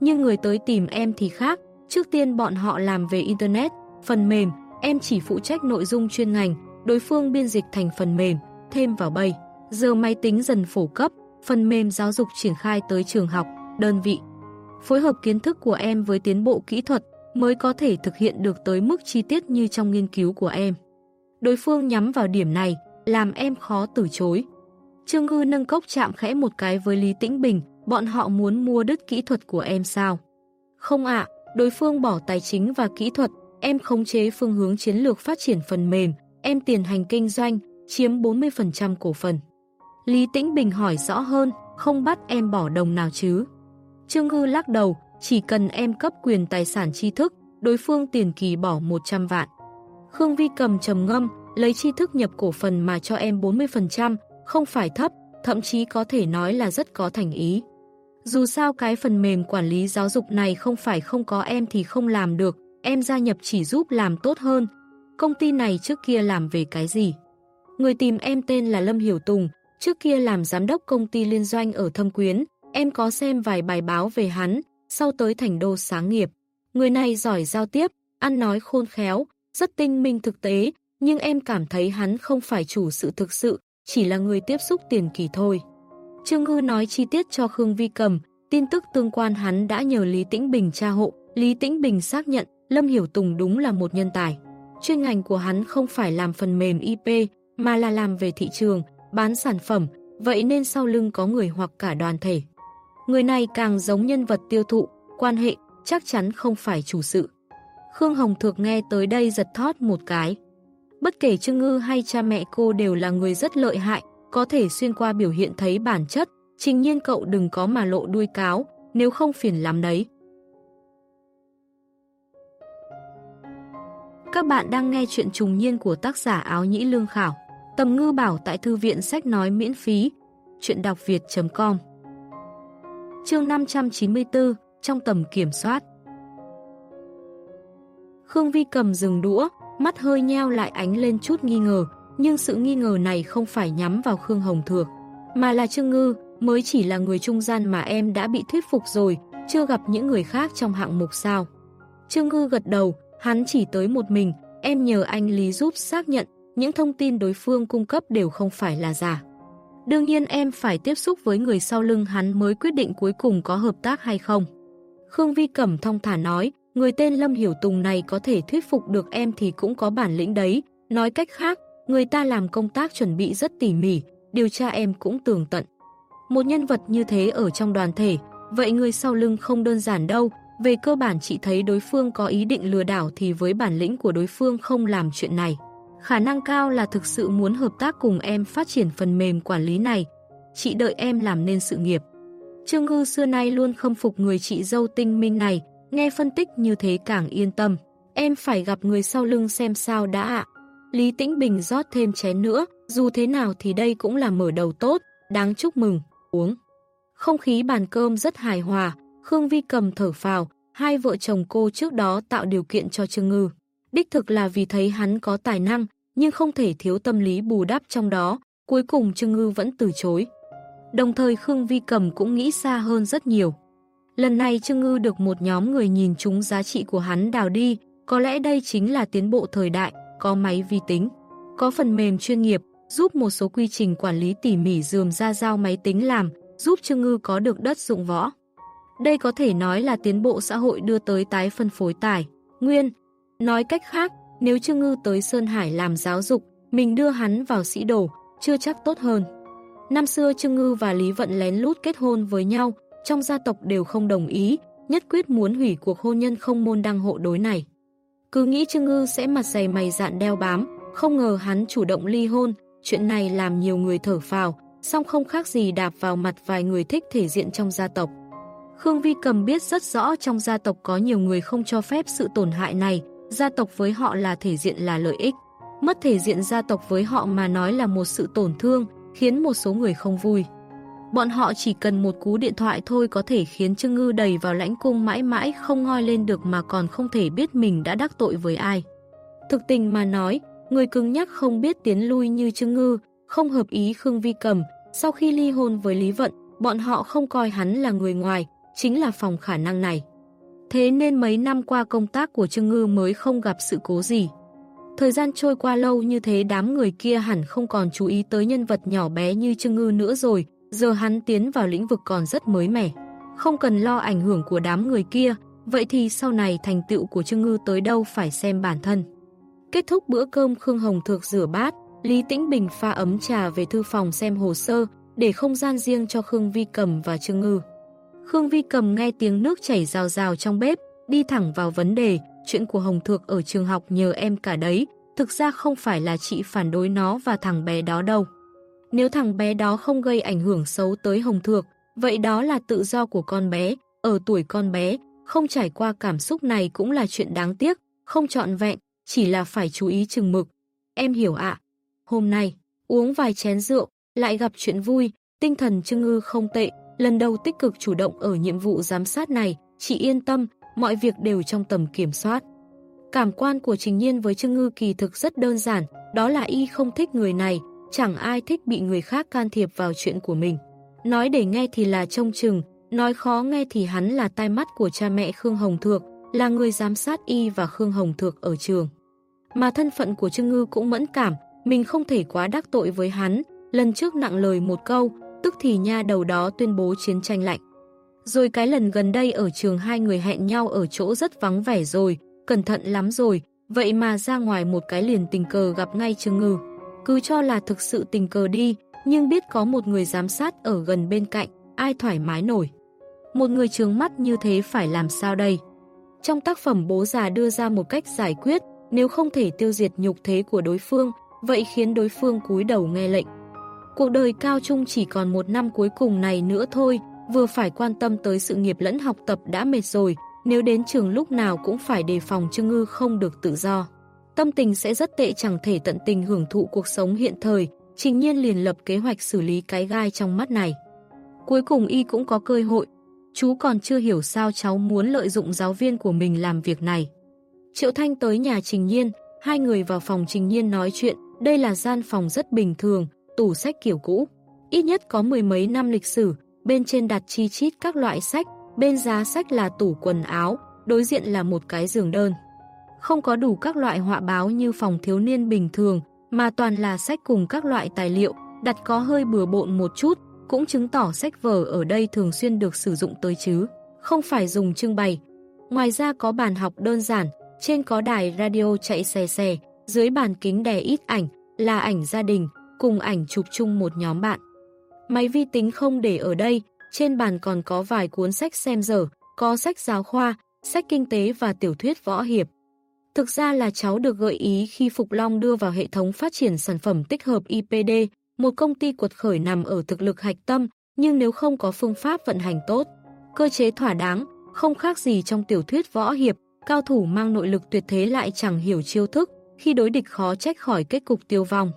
Nhưng người tới tìm em thì khác, trước tiên bọn họ làm về Internet, phần mềm, em chỉ phụ trách nội dung chuyên ngành, đối phương biên dịch thành phần mềm, thêm vào bay. Giờ máy tính dần phổ cấp, phần mềm giáo dục triển khai tới trường học, đơn vị. Phối hợp kiến thức của em với tiến bộ kỹ thuật mới có thể thực hiện được tới mức chi tiết như trong nghiên cứu của em. Đối phương nhắm vào điểm này, làm em khó từ chối. Trương Ngư nâng cốc chạm khẽ một cái với Lý Tĩnh Bình, bọn họ muốn mua đứt kỹ thuật của em sao? Không ạ, đối phương bỏ tài chính và kỹ thuật, em khống chế phương hướng chiến lược phát triển phần mềm, em tiền hành kinh doanh, chiếm 40% cổ phần. Lý Tĩnh Bình hỏi rõ hơn, không bắt em bỏ đồng nào chứ? Trương Ngư lắc đầu, chỉ cần em cấp quyền tài sản tri thức, đối phương tiền kỳ bỏ 100 vạn. Khương Vi cầm trầm ngâm, lấy tri thức nhập cổ phần mà cho em 40%, không phải thấp, thậm chí có thể nói là rất có thành ý. Dù sao cái phần mềm quản lý giáo dục này không phải không có em thì không làm được, em gia nhập chỉ giúp làm tốt hơn. Công ty này trước kia làm về cái gì? Người tìm em tên là Lâm Hiểu Tùng, trước kia làm giám đốc công ty liên doanh ở Thâm Quyến, em có xem vài bài báo về hắn, sau tới thành đô sáng nghiệp. Người này giỏi giao tiếp, ăn nói khôn khéo, rất tinh minh thực tế, nhưng em cảm thấy hắn không phải chủ sự thực sự, chỉ là người tiếp xúc tiền kỳ thôi. Trương Ngư nói chi tiết cho Khương Vi cầm, tin tức tương quan hắn đã nhờ Lý Tĩnh Bình tra hộ, Lý Tĩnh Bình xác nhận Lâm Hiểu Tùng đúng là một nhân tài. Chuyên ngành của hắn không phải làm phần mềm IP, mà là làm về thị trường, bán sản phẩm, vậy nên sau lưng có người hoặc cả đoàn thể. Người này càng giống nhân vật tiêu thụ, quan hệ, chắc chắn không phải chủ sự. Khương Hồng Thược nghe tới đây giật thót một cái. Bất kể Trương Ngư hay cha mẹ cô đều là người rất lợi hại, có thể xuyên qua biểu hiện thấy bản chất, trình nhiên cậu đừng có mà lộ đuôi cáo, nếu không phiền lắm đấy. Các bạn đang nghe chuyện trùng niên của tác giả áo nhĩ lương khảo. Tầm ngư bảo tại thư viện sách nói miễn phí. Chuyện đọc việt.com Chương 594 Trong tầm kiểm soát Khương Vi cầm dừng đũa, mắt hơi nheo lại ánh lên chút nghi ngờ, nhưng sự nghi ngờ này không phải nhắm vào Khương Hồng Thược, mà là Trương Ngư, mới chỉ là người trung gian mà em đã bị thuyết phục rồi, chưa gặp những người khác trong hạng mục sao. Trương Ngư gật đầu, hắn chỉ tới một mình, em nhờ anh Lý giúp xác nhận, những thông tin đối phương cung cấp đều không phải là giả. Đương nhiên em phải tiếp xúc với người sau lưng hắn mới quyết định cuối cùng có hợp tác hay không. Khương Vi Cẩm thông thả nói, người tên Lâm Hiểu Tùng này có thể thuyết phục được em thì cũng có bản lĩnh đấy. Nói cách khác, người ta làm công tác chuẩn bị rất tỉ mỉ, điều tra em cũng tường tận. Một nhân vật như thế ở trong đoàn thể, vậy người sau lưng không đơn giản đâu. Về cơ bản chị thấy đối phương có ý định lừa đảo thì với bản lĩnh của đối phương không làm chuyện này. Khả năng cao là thực sự muốn hợp tác cùng em phát triển phần mềm quản lý này. Chị đợi em làm nên sự nghiệp. Trương Ngư xưa nay luôn khâm phục người chị dâu tinh minh này, nghe phân tích như thế càng yên tâm. Em phải gặp người sau lưng xem sao đã ạ. Lý Tĩnh Bình rót thêm chén nữa, dù thế nào thì đây cũng là mở đầu tốt, đáng chúc mừng, uống. Không khí bàn cơm rất hài hòa, Khương Vi cầm thở phào, hai vợ chồng cô trước đó tạo điều kiện cho Trương Ngư. Đích thực là vì thấy hắn có tài năng, nhưng không thể thiếu tâm lý bù đắp trong đó, cuối cùng Trương Ngư vẫn từ chối. Đồng thời Khương Vi Cầm cũng nghĩ xa hơn rất nhiều. Lần này Trương Ngư được một nhóm người nhìn trúng giá trị của hắn đào đi, có lẽ đây chính là tiến bộ thời đại, có máy vi tính, có phần mềm chuyên nghiệp, giúp một số quy trình quản lý tỉ mỉ dườm ra giao máy tính làm, giúp Trương Ngư có được đất dụng võ. Đây có thể nói là tiến bộ xã hội đưa tới tái phân phối tài, nguyên. Nói cách khác, nếu Trương Ngư tới Sơn Hải làm giáo dục, mình đưa hắn vào sĩ đồ, chưa chắc tốt hơn. Năm xưa Trương Ngư và Lý Vận lén lút kết hôn với nhau, trong gia tộc đều không đồng ý, nhất quyết muốn hủy cuộc hôn nhân không môn đăng hộ đối này. Cứ nghĩ Trương Ngư sẽ mặt dày mày dạn đeo bám, không ngờ hắn chủ động ly hôn, chuyện này làm nhiều người thở phào, song không khác gì đạp vào mặt vài người thích thể diện trong gia tộc. Khương Vi Cầm biết rất rõ trong gia tộc có nhiều người không cho phép sự tổn hại này, gia tộc với họ là thể diện là lợi ích. Mất thể diện gia tộc với họ mà nói là một sự tổn thương, khiến một số người không vui. Bọn họ chỉ cần một cú điện thoại thôi có thể khiến Trương Ngư đầy vào lãnh cung mãi mãi không ngoi lên được mà còn không thể biết mình đã đắc tội với ai. Thực tình mà nói, người cứng nhắc không biết tiến lui như Trương Ngư, không hợp ý Khương Vi Cầm, sau khi ly hôn với Lý Vận, bọn họ không coi hắn là người ngoài, chính là phòng khả năng này. Thế nên mấy năm qua công tác của Trương Ngư mới không gặp sự cố gì. Thời gian trôi qua lâu như thế đám người kia hẳn không còn chú ý tới nhân vật nhỏ bé như Trương Ngư nữa rồi, giờ hắn tiến vào lĩnh vực còn rất mới mẻ. Không cần lo ảnh hưởng của đám người kia, vậy thì sau này thành tựu của Trương Ngư tới đâu phải xem bản thân. Kết thúc bữa cơm Khương Hồng Thược rửa bát, Lý Tĩnh Bình pha ấm trà về thư phòng xem hồ sơ, để không gian riêng cho Khương Vi Cầm và Trương Ngư. Khương Vi Cầm nghe tiếng nước chảy rào rào trong bếp, đi thẳng vào vấn đề, chuyện của Hồng Thược ở trường học nhờ em cả đấy, thực ra không phải là chị phản đối nó và thằng bé đó đâu. Nếu thằng bé đó không gây ảnh hưởng xấu tới Hồng Thược, vậy đó là tự do của con bé, ở tuổi con bé, không trải qua cảm xúc này cũng là chuyện đáng tiếc, không trọn vẹn, chỉ là phải chú ý chừng mực. Em hiểu ạ. Hôm nay, uống vài chén rượu, lại gặp chuyện vui, tinh thần Trương Ngư không tệ, lần đầu tích cực chủ động ở nhiệm vụ giám sát này, chị yên tâm, mọi việc đều trong tầm kiểm soát. Cảm quan của Trình Nhiên với Trương Ngư kỳ thực rất đơn giản, đó là y không thích người này, chẳng ai thích bị người khác can thiệp vào chuyện của mình. Nói để nghe thì là trông chừng, nói khó nghe thì hắn là tai mắt của cha mẹ Khương Hồng Thược, là người giám sát y và Khương Hồng Thược ở trường. Mà thân phận của Trương Ngư cũng mẫn cảm, mình không thể quá đắc tội với hắn, lần trước nặng lời một câu, tức thì nha đầu đó tuyên bố chiến tranh lạnh. Rồi cái lần gần đây ở trường hai người hẹn nhau ở chỗ rất vắng vẻ rồi, cẩn thận lắm rồi, vậy mà ra ngoài một cái liền tình cờ gặp ngay Trương Ngư. Cứ cho là thực sự tình cờ đi, nhưng biết có một người giám sát ở gần bên cạnh, ai thoải mái nổi. Một người trướng mắt như thế phải làm sao đây? Trong tác phẩm bố già đưa ra một cách giải quyết, nếu không thể tiêu diệt nhục thế của đối phương, vậy khiến đối phương cúi đầu nghe lệnh. Cuộc đời cao trung chỉ còn một năm cuối cùng này nữa thôi, vừa phải quan tâm tới sự nghiệp lẫn học tập đã mệt rồi, nếu đến trường lúc nào cũng phải đề phòng Trương Ngư không được tự do. Tâm tình sẽ rất tệ chẳng thể tận tình hưởng thụ cuộc sống hiện thời, trình nhiên liền lập kế hoạch xử lý cái gai trong mắt này. Cuối cùng y cũng có cơ hội, chú còn chưa hiểu sao cháu muốn lợi dụng giáo viên của mình làm việc này. Triệu Thanh tới nhà Trình Nhiên, hai người vào phòng Trình Nhiên nói chuyện, đây là gian phòng rất bình thường, tủ sách kiểu cũ. Ít nhất có mười mấy năm lịch sử, bên trên đặt chi chít các loại sách, bên giá sách là tủ quần áo, đối diện là một cái giường đơn. Không có đủ các loại họa báo như phòng thiếu niên bình thường, mà toàn là sách cùng các loại tài liệu, đặt có hơi bừa bộn một chút, cũng chứng tỏ sách vở ở đây thường xuyên được sử dụng tới chứ, không phải dùng trưng bày. Ngoài ra có bàn học đơn giản, trên có đài radio chạy xe xe dưới bàn kính đè ít ảnh, là ảnh gia đình, cùng ảnh chụp chung một nhóm bạn. Máy vi tính không để ở đây, trên bàn còn có vài cuốn sách xem dở, có sách giáo khoa, sách kinh tế và tiểu thuyết võ hiệp. Thực ra là cháu được gợi ý khi Phục Long đưa vào hệ thống phát triển sản phẩm tích hợp IPD, một công ty cuột khởi nằm ở thực lực hạch tâm, nhưng nếu không có phương pháp vận hành tốt, cơ chế thỏa đáng, không khác gì trong tiểu thuyết võ hiệp, cao thủ mang nội lực tuyệt thế lại chẳng hiểu chiêu thức, khi đối địch khó trách khỏi kết cục tiêu vong.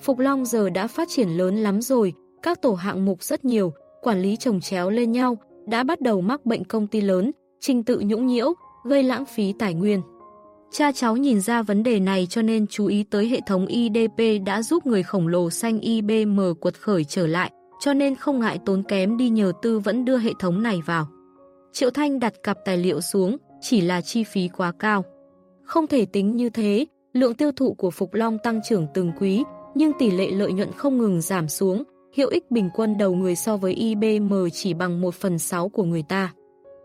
Phục Long giờ đã phát triển lớn lắm rồi, các tổ hạng mục rất nhiều, quản lý trồng chéo lên nhau, đã bắt đầu mắc bệnh công ty lớn, trình tự nhũng nhiễu, gây lãng phí tài nguyên. Cha cháu nhìn ra vấn đề này cho nên chú ý tới hệ thống IDP đã giúp người khổng lồ xanh IBM quật khởi trở lại, cho nên không ngại tốn kém đi nhờ tư vẫn đưa hệ thống này vào. Triệu Thanh đặt cặp tài liệu xuống, chỉ là chi phí quá cao. Không thể tính như thế, lượng tiêu thụ của Phục Long tăng trưởng từng quý, nhưng tỷ lệ lợi nhuận không ngừng giảm xuống, hiệu ích bình quân đầu người so với IBM chỉ bằng 1 phần 6 của người ta.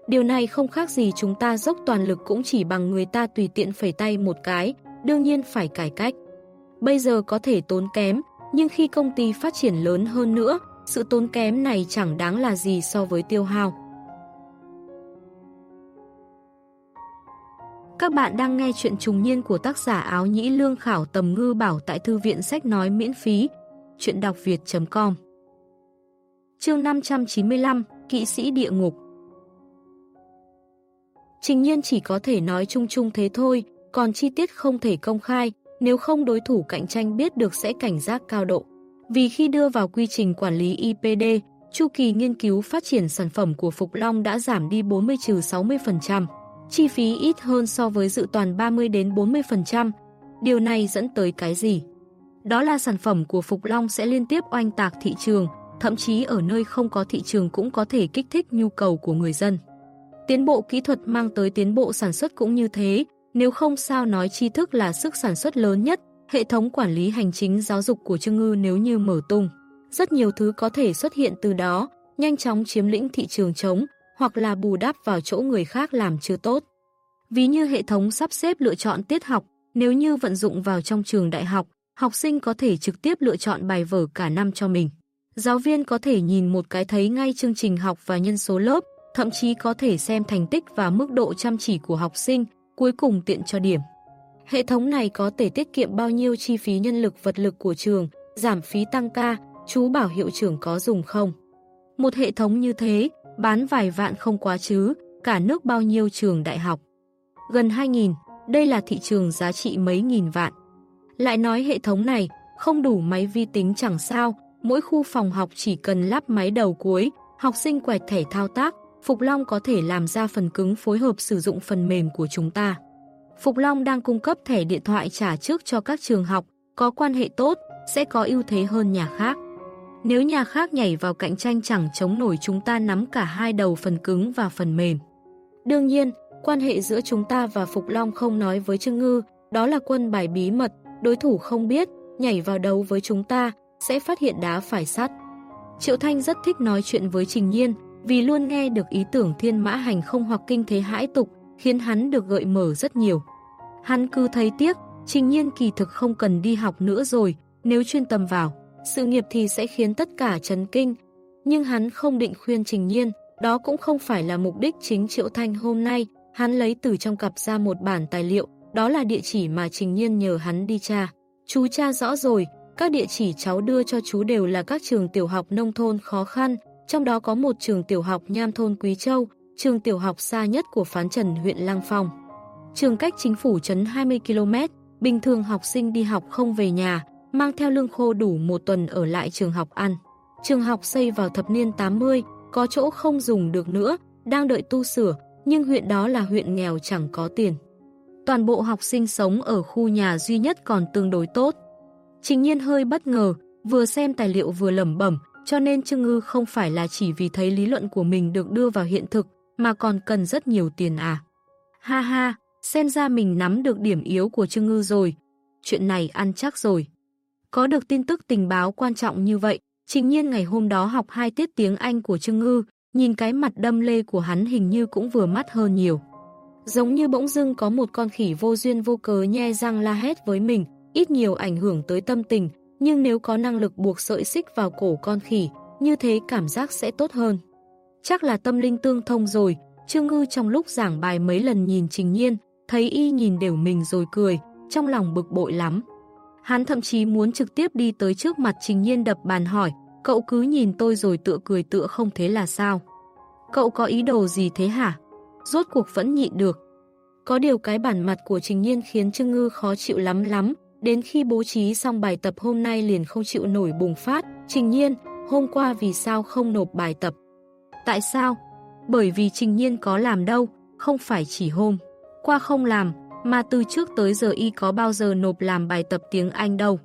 Điều này không khác gì chúng ta dốc toàn lực cũng chỉ bằng người ta tùy tiện phẩy tay một cái, đương nhiên phải cải cách. Bây giờ có thể tốn kém, nhưng khi công ty phát triển lớn hơn nữa, sự tốn kém này chẳng đáng là gì so với tiêu hao. Các bạn đang nghe chuyện trùng niên của tác giả áo nhĩ lương khảo tầm ngư bảo tại thư viện sách nói miễn phí. Chuyện đọc việt.com Chương 595 Kỵ sĩ địa ngục Trình nhiên chỉ có thể nói chung chung thế thôi, còn chi tiết không thể công khai, nếu không đối thủ cạnh tranh biết được sẽ cảnh giác cao độ. Vì khi đưa vào quy trình quản lý IPD, chu kỳ nghiên cứu phát triển sản phẩm của Phục Long đã giảm đi 40-60%, chi phí ít hơn so với dự toàn 30-40%. Điều này dẫn tới cái gì? Đó là sản phẩm của Phục Long sẽ liên tiếp oanh tạc thị trường, thậm chí ở nơi không có thị trường cũng có thể kích thích nhu cầu của người dân. Tiến bộ kỹ thuật mang tới tiến bộ sản xuất cũng như thế, nếu không sao nói tri thức là sức sản xuất lớn nhất, hệ thống quản lý hành chính giáo dục của Trương Ngư nếu như mở tung. Rất nhiều thứ có thể xuất hiện từ đó, nhanh chóng chiếm lĩnh thị trường trống, hoặc là bù đắp vào chỗ người khác làm chưa tốt. Ví như hệ thống sắp xếp lựa chọn tiết học, nếu như vận dụng vào trong trường đại học, học sinh có thể trực tiếp lựa chọn bài vở cả năm cho mình. Giáo viên có thể nhìn một cái thấy ngay chương trình học và nhân số lớp, thậm chí có thể xem thành tích và mức độ chăm chỉ của học sinh, cuối cùng tiện cho điểm. Hệ thống này có thể tiết kiệm bao nhiêu chi phí nhân lực vật lực của trường, giảm phí tăng ca, chú bảo hiệu trưởng có dùng không? Một hệ thống như thế, bán vài vạn không quá chứ, cả nước bao nhiêu trường đại học. Gần 2.000, đây là thị trường giá trị mấy nghìn vạn. Lại nói hệ thống này, không đủ máy vi tính chẳng sao, mỗi khu phòng học chỉ cần lắp máy đầu cuối, học sinh quẹt thẻ thao tác, Phục Long có thể làm ra phần cứng phối hợp sử dụng phần mềm của chúng ta. Phục Long đang cung cấp thẻ điện thoại trả trước cho các trường học, có quan hệ tốt, sẽ có ưu thế hơn nhà khác. Nếu nhà khác nhảy vào cạnh tranh chẳng chống nổi chúng ta nắm cả hai đầu phần cứng và phần mềm. Đương nhiên, quan hệ giữa chúng ta và Phục Long không nói với Trương Ngư, đó là quân bài bí mật, đối thủ không biết, nhảy vào đấu với chúng ta, sẽ phát hiện đá phải sắt. Triệu Thanh rất thích nói chuyện với Trình Nhiên, vì luôn nghe được ý tưởng thiên mã hành không hoặc kinh thế hãi tục, khiến hắn được gợi mở rất nhiều. Hắn cứ thấy tiếc, trình nhiên kỳ thực không cần đi học nữa rồi, nếu chuyên tâm vào, sự nghiệp thì sẽ khiến tất cả chấn kinh. Nhưng hắn không định khuyên trình nhiên, đó cũng không phải là mục đích chính Triệu Thanh hôm nay, hắn lấy từ trong cặp ra một bản tài liệu, đó là địa chỉ mà trình nhiên nhờ hắn đi tra. Chú cha rõ rồi, các địa chỉ cháu đưa cho chú đều là các trường tiểu học nông thôn khó khăn, trong đó có một trường tiểu học Nham Thôn Quý Châu, trường tiểu học xa nhất của Phán Trần huyện Lang Phong. Trường cách chính phủ trấn 20 km, bình thường học sinh đi học không về nhà, mang theo lương khô đủ một tuần ở lại trường học ăn. Trường học xây vào thập niên 80, có chỗ không dùng được nữa, đang đợi tu sửa, nhưng huyện đó là huyện nghèo chẳng có tiền. Toàn bộ học sinh sống ở khu nhà duy nhất còn tương đối tốt. Trình nhiên hơi bất ngờ, vừa xem tài liệu vừa lẩm bẩm, cho nên Trương Ngư không phải là chỉ vì thấy lý luận của mình được đưa vào hiện thực, mà còn cần rất nhiều tiền à. Ha ha, xem ra mình nắm được điểm yếu của Trương Ngư rồi. Chuyện này ăn chắc rồi. Có được tin tức tình báo quan trọng như vậy, trình nhiên ngày hôm đó học hai tiết tiếng Anh của Trương Ngư, nhìn cái mặt đâm lê của hắn hình như cũng vừa mắt hơn nhiều. Giống như bỗng dưng có một con khỉ vô duyên vô cớ nhe răng la hét với mình, ít nhiều ảnh hưởng tới tâm tình, nhưng nếu có năng lực buộc sợi xích vào cổ con khỉ, như thế cảm giác sẽ tốt hơn. Chắc là tâm linh tương thông rồi, Trương Ngư trong lúc giảng bài mấy lần nhìn Trình Nhiên, thấy y nhìn đều mình rồi cười, trong lòng bực bội lắm. Hắn thậm chí muốn trực tiếp đi tới trước mặt Trình Nhiên đập bàn hỏi, cậu cứ nhìn tôi rồi tựa cười tựa không thế là sao? Cậu có ý đồ gì thế hả? Rốt cuộc vẫn nhịn được. Có điều cái bản mặt của Trình Nhiên khiến Trương Ngư khó chịu lắm lắm, Đến khi bố trí xong bài tập hôm nay liền không chịu nổi bùng phát, Trình Nhiên, hôm qua vì sao không nộp bài tập? Tại sao? Bởi vì Trình Nhiên có làm đâu, không phải chỉ hôm. Qua không làm, mà từ trước tới giờ y có bao giờ nộp làm bài tập tiếng Anh đâu.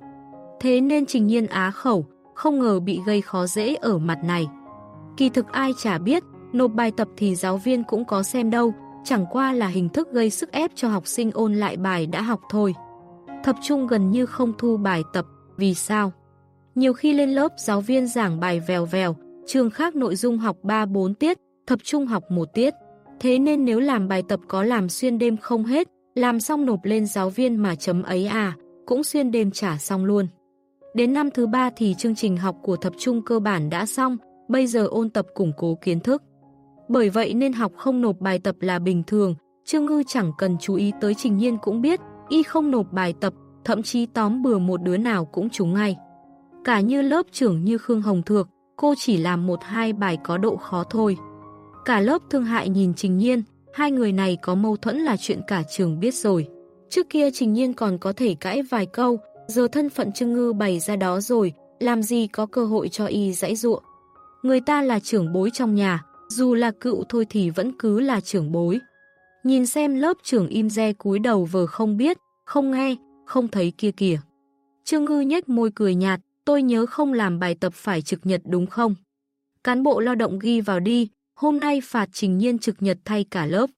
Thế nên Trình Nhiên á khẩu, không ngờ bị gây khó dễ ở mặt này. Kỳ thực ai chả biết, nộp bài tập thì giáo viên cũng có xem đâu, chẳng qua là hình thức gây sức ép cho học sinh ôn lại bài đã học thôi. Thập trung gần như không thu bài tập, vì sao? Nhiều khi lên lớp giáo viên giảng bài vèo vèo, trường khác nội dung học 3-4 tiết, thập trung học một tiết. Thế nên nếu làm bài tập có làm xuyên đêm không hết, làm xong nộp lên giáo viên mà chấm ấy à, cũng xuyên đêm trả xong luôn. Đến năm thứ ba thì chương trình học của thập trung cơ bản đã xong, bây giờ ôn tập củng cố kiến thức. Bởi vậy nên học không nộp bài tập là bình thường, Trương Ngư chẳng cần chú ý tới Trình Nhiên cũng biết, y không nộp bài tập, thậm chí tóm bừa một đứa nào cũng trúng ngay. Cả như lớp trưởng như Khương Hồng Thược, cô chỉ làm một hai bài có độ khó thôi. Cả lớp thương hại nhìn Trình Nhiên, hai người này có mâu thuẫn là chuyện cả trường biết rồi. Trước kia Trình Nhiên còn có thể cãi vài câu, giờ thân phận Trương Ngư bày ra đó rồi, làm gì có cơ hội cho y dãy ruộng. Người ta là trưởng bối trong nhà, dù là cựu thôi thì vẫn cứ là trưởng bối. Nhìn xem lớp trưởng im re cúi đầu vờ không biết, không nghe, không thấy kia kìa. Trương Ngư nhếch môi cười nhạt, tôi nhớ không làm bài tập phải trực nhật đúng không? Cán bộ lao động ghi vào đi, hôm nay phạt trình nhiên trực nhật thay cả lớp.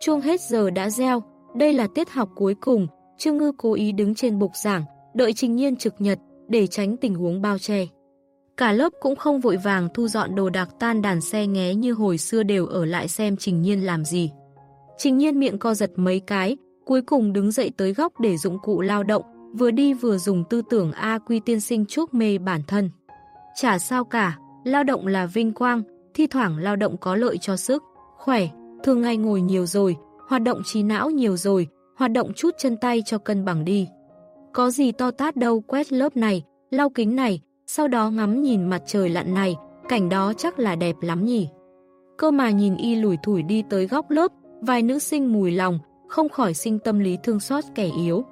Chuông hết giờ đã reo, đây là tiết học cuối cùng, Trương Ngư cố ý đứng trên bục giảng, đợi trình nhiên trực nhật để tránh tình huống bao che. Cả lớp cũng không vội vàng thu dọn đồ đạc tan đàn xe nghé như hồi xưa đều ở lại xem Trình Nhiên làm gì. Trình Nhiên miệng co giật mấy cái, cuối cùng đứng dậy tới góc để dụng cụ lao động, vừa đi vừa dùng tư tưởng A quy tiên sinh chuốc mê bản thân. Chả sao cả, lao động là vinh quang, thi thoảng lao động có lợi cho sức, khỏe, thường ngày ngồi nhiều rồi, hoạt động trí não nhiều rồi, hoạt động chút chân tay cho cân bằng đi. Có gì to tát đâu quét lớp này, lau kính này, sau đó ngắm nhìn mặt trời lặn này, cảnh đó chắc là đẹp lắm nhỉ. Cơ mà nhìn y lủi thủi đi tới góc lớp, vài nữ sinh mùi lòng, không khỏi sinh tâm lý thương xót kẻ yếu.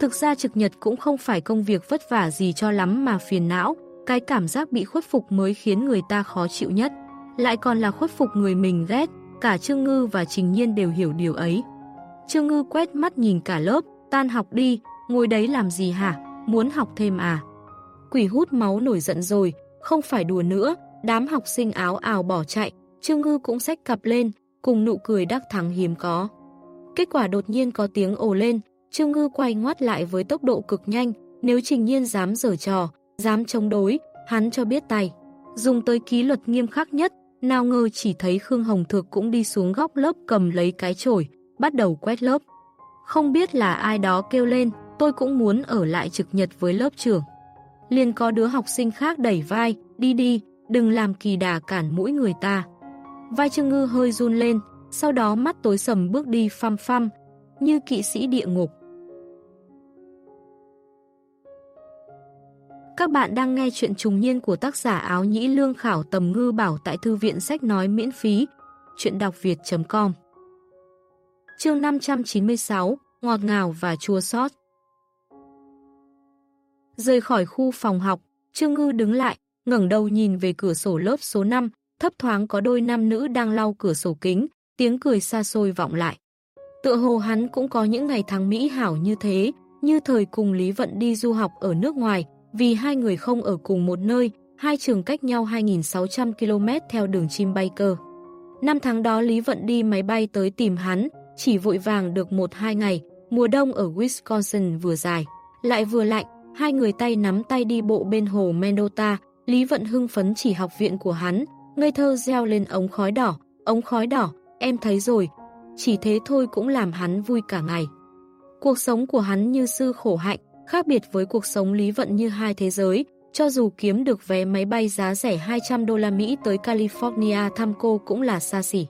Thực ra trực nhật cũng không phải công việc vất vả gì cho lắm mà phiền não, cái cảm giác bị khuất phục mới khiến người ta khó chịu nhất. Lại còn là khuất phục người mình ghét, cả Trương Ngư và Trình Nhiên đều hiểu điều ấy. Trương Ngư quét mắt nhìn cả lớp, tan học đi, ngồi đấy làm gì hả, muốn học thêm à? Quỷ hút máu nổi giận rồi, không phải đùa nữa, đám học sinh áo ào bỏ chạy, Trương Ngư cũng xách cặp lên, cùng nụ cười đắc thắng hiếm có. Kết quả đột nhiên có tiếng ồ lên, Trương Ngư quay ngoắt lại với tốc độ cực nhanh, nếu Trình Nhiên dám giở trò, dám chống đối, hắn cho biết tay. Dùng tới ký luật nghiêm khắc nhất, nào ngờ chỉ thấy Khương Hồng Thược cũng đi xuống góc lớp cầm lấy cái chổi, bắt đầu quét lớp. Không biết là ai đó kêu lên, tôi cũng muốn ở lại trực nhật với lớp trưởng liền có đứa học sinh khác đẩy vai, đi đi, đừng làm kỳ đà cản mũi người ta. Vai Trương Ngư hơi run lên, sau đó mắt tối sầm bước đi phăm phăm, như kỵ sĩ địa ngục. Các bạn đang nghe chuyện trùng niên của tác giả áo nhĩ lương khảo tầm ngư bảo tại thư viện sách nói miễn phí, chuyện đọc việt.com Chương 596, Ngọt ngào và chua xót Rời khỏi khu phòng học, Trương Ngư đứng lại, ngẩng đầu nhìn về cửa sổ lớp số 5, thấp thoáng có đôi nam nữ đang lau cửa sổ kính, tiếng cười xa xôi vọng lại. Tựa hồ hắn cũng có những ngày tháng mỹ hảo như thế, như thời cùng Lý Vận đi du học ở nước ngoài, vì hai người không ở cùng một nơi, hai trường cách nhau 2.600 km theo đường chim bay cơ. Năm tháng đó Lý Vận đi máy bay tới tìm hắn, chỉ vội vàng được một hai ngày, mùa đông ở Wisconsin vừa dài, lại vừa lạnh, Hai người tay nắm tay đi bộ bên hồ Mendota, Lý Vận hưng phấn chỉ học viện của hắn, ngây thơ reo lên ống khói đỏ, ống khói đỏ, em thấy rồi, chỉ thế thôi cũng làm hắn vui cả ngày. Cuộc sống của hắn như sư khổ hạnh, khác biệt với cuộc sống Lý Vận như hai thế giới, cho dù kiếm được vé máy bay giá rẻ 200 đô la Mỹ tới California thăm cô cũng là xa xỉ.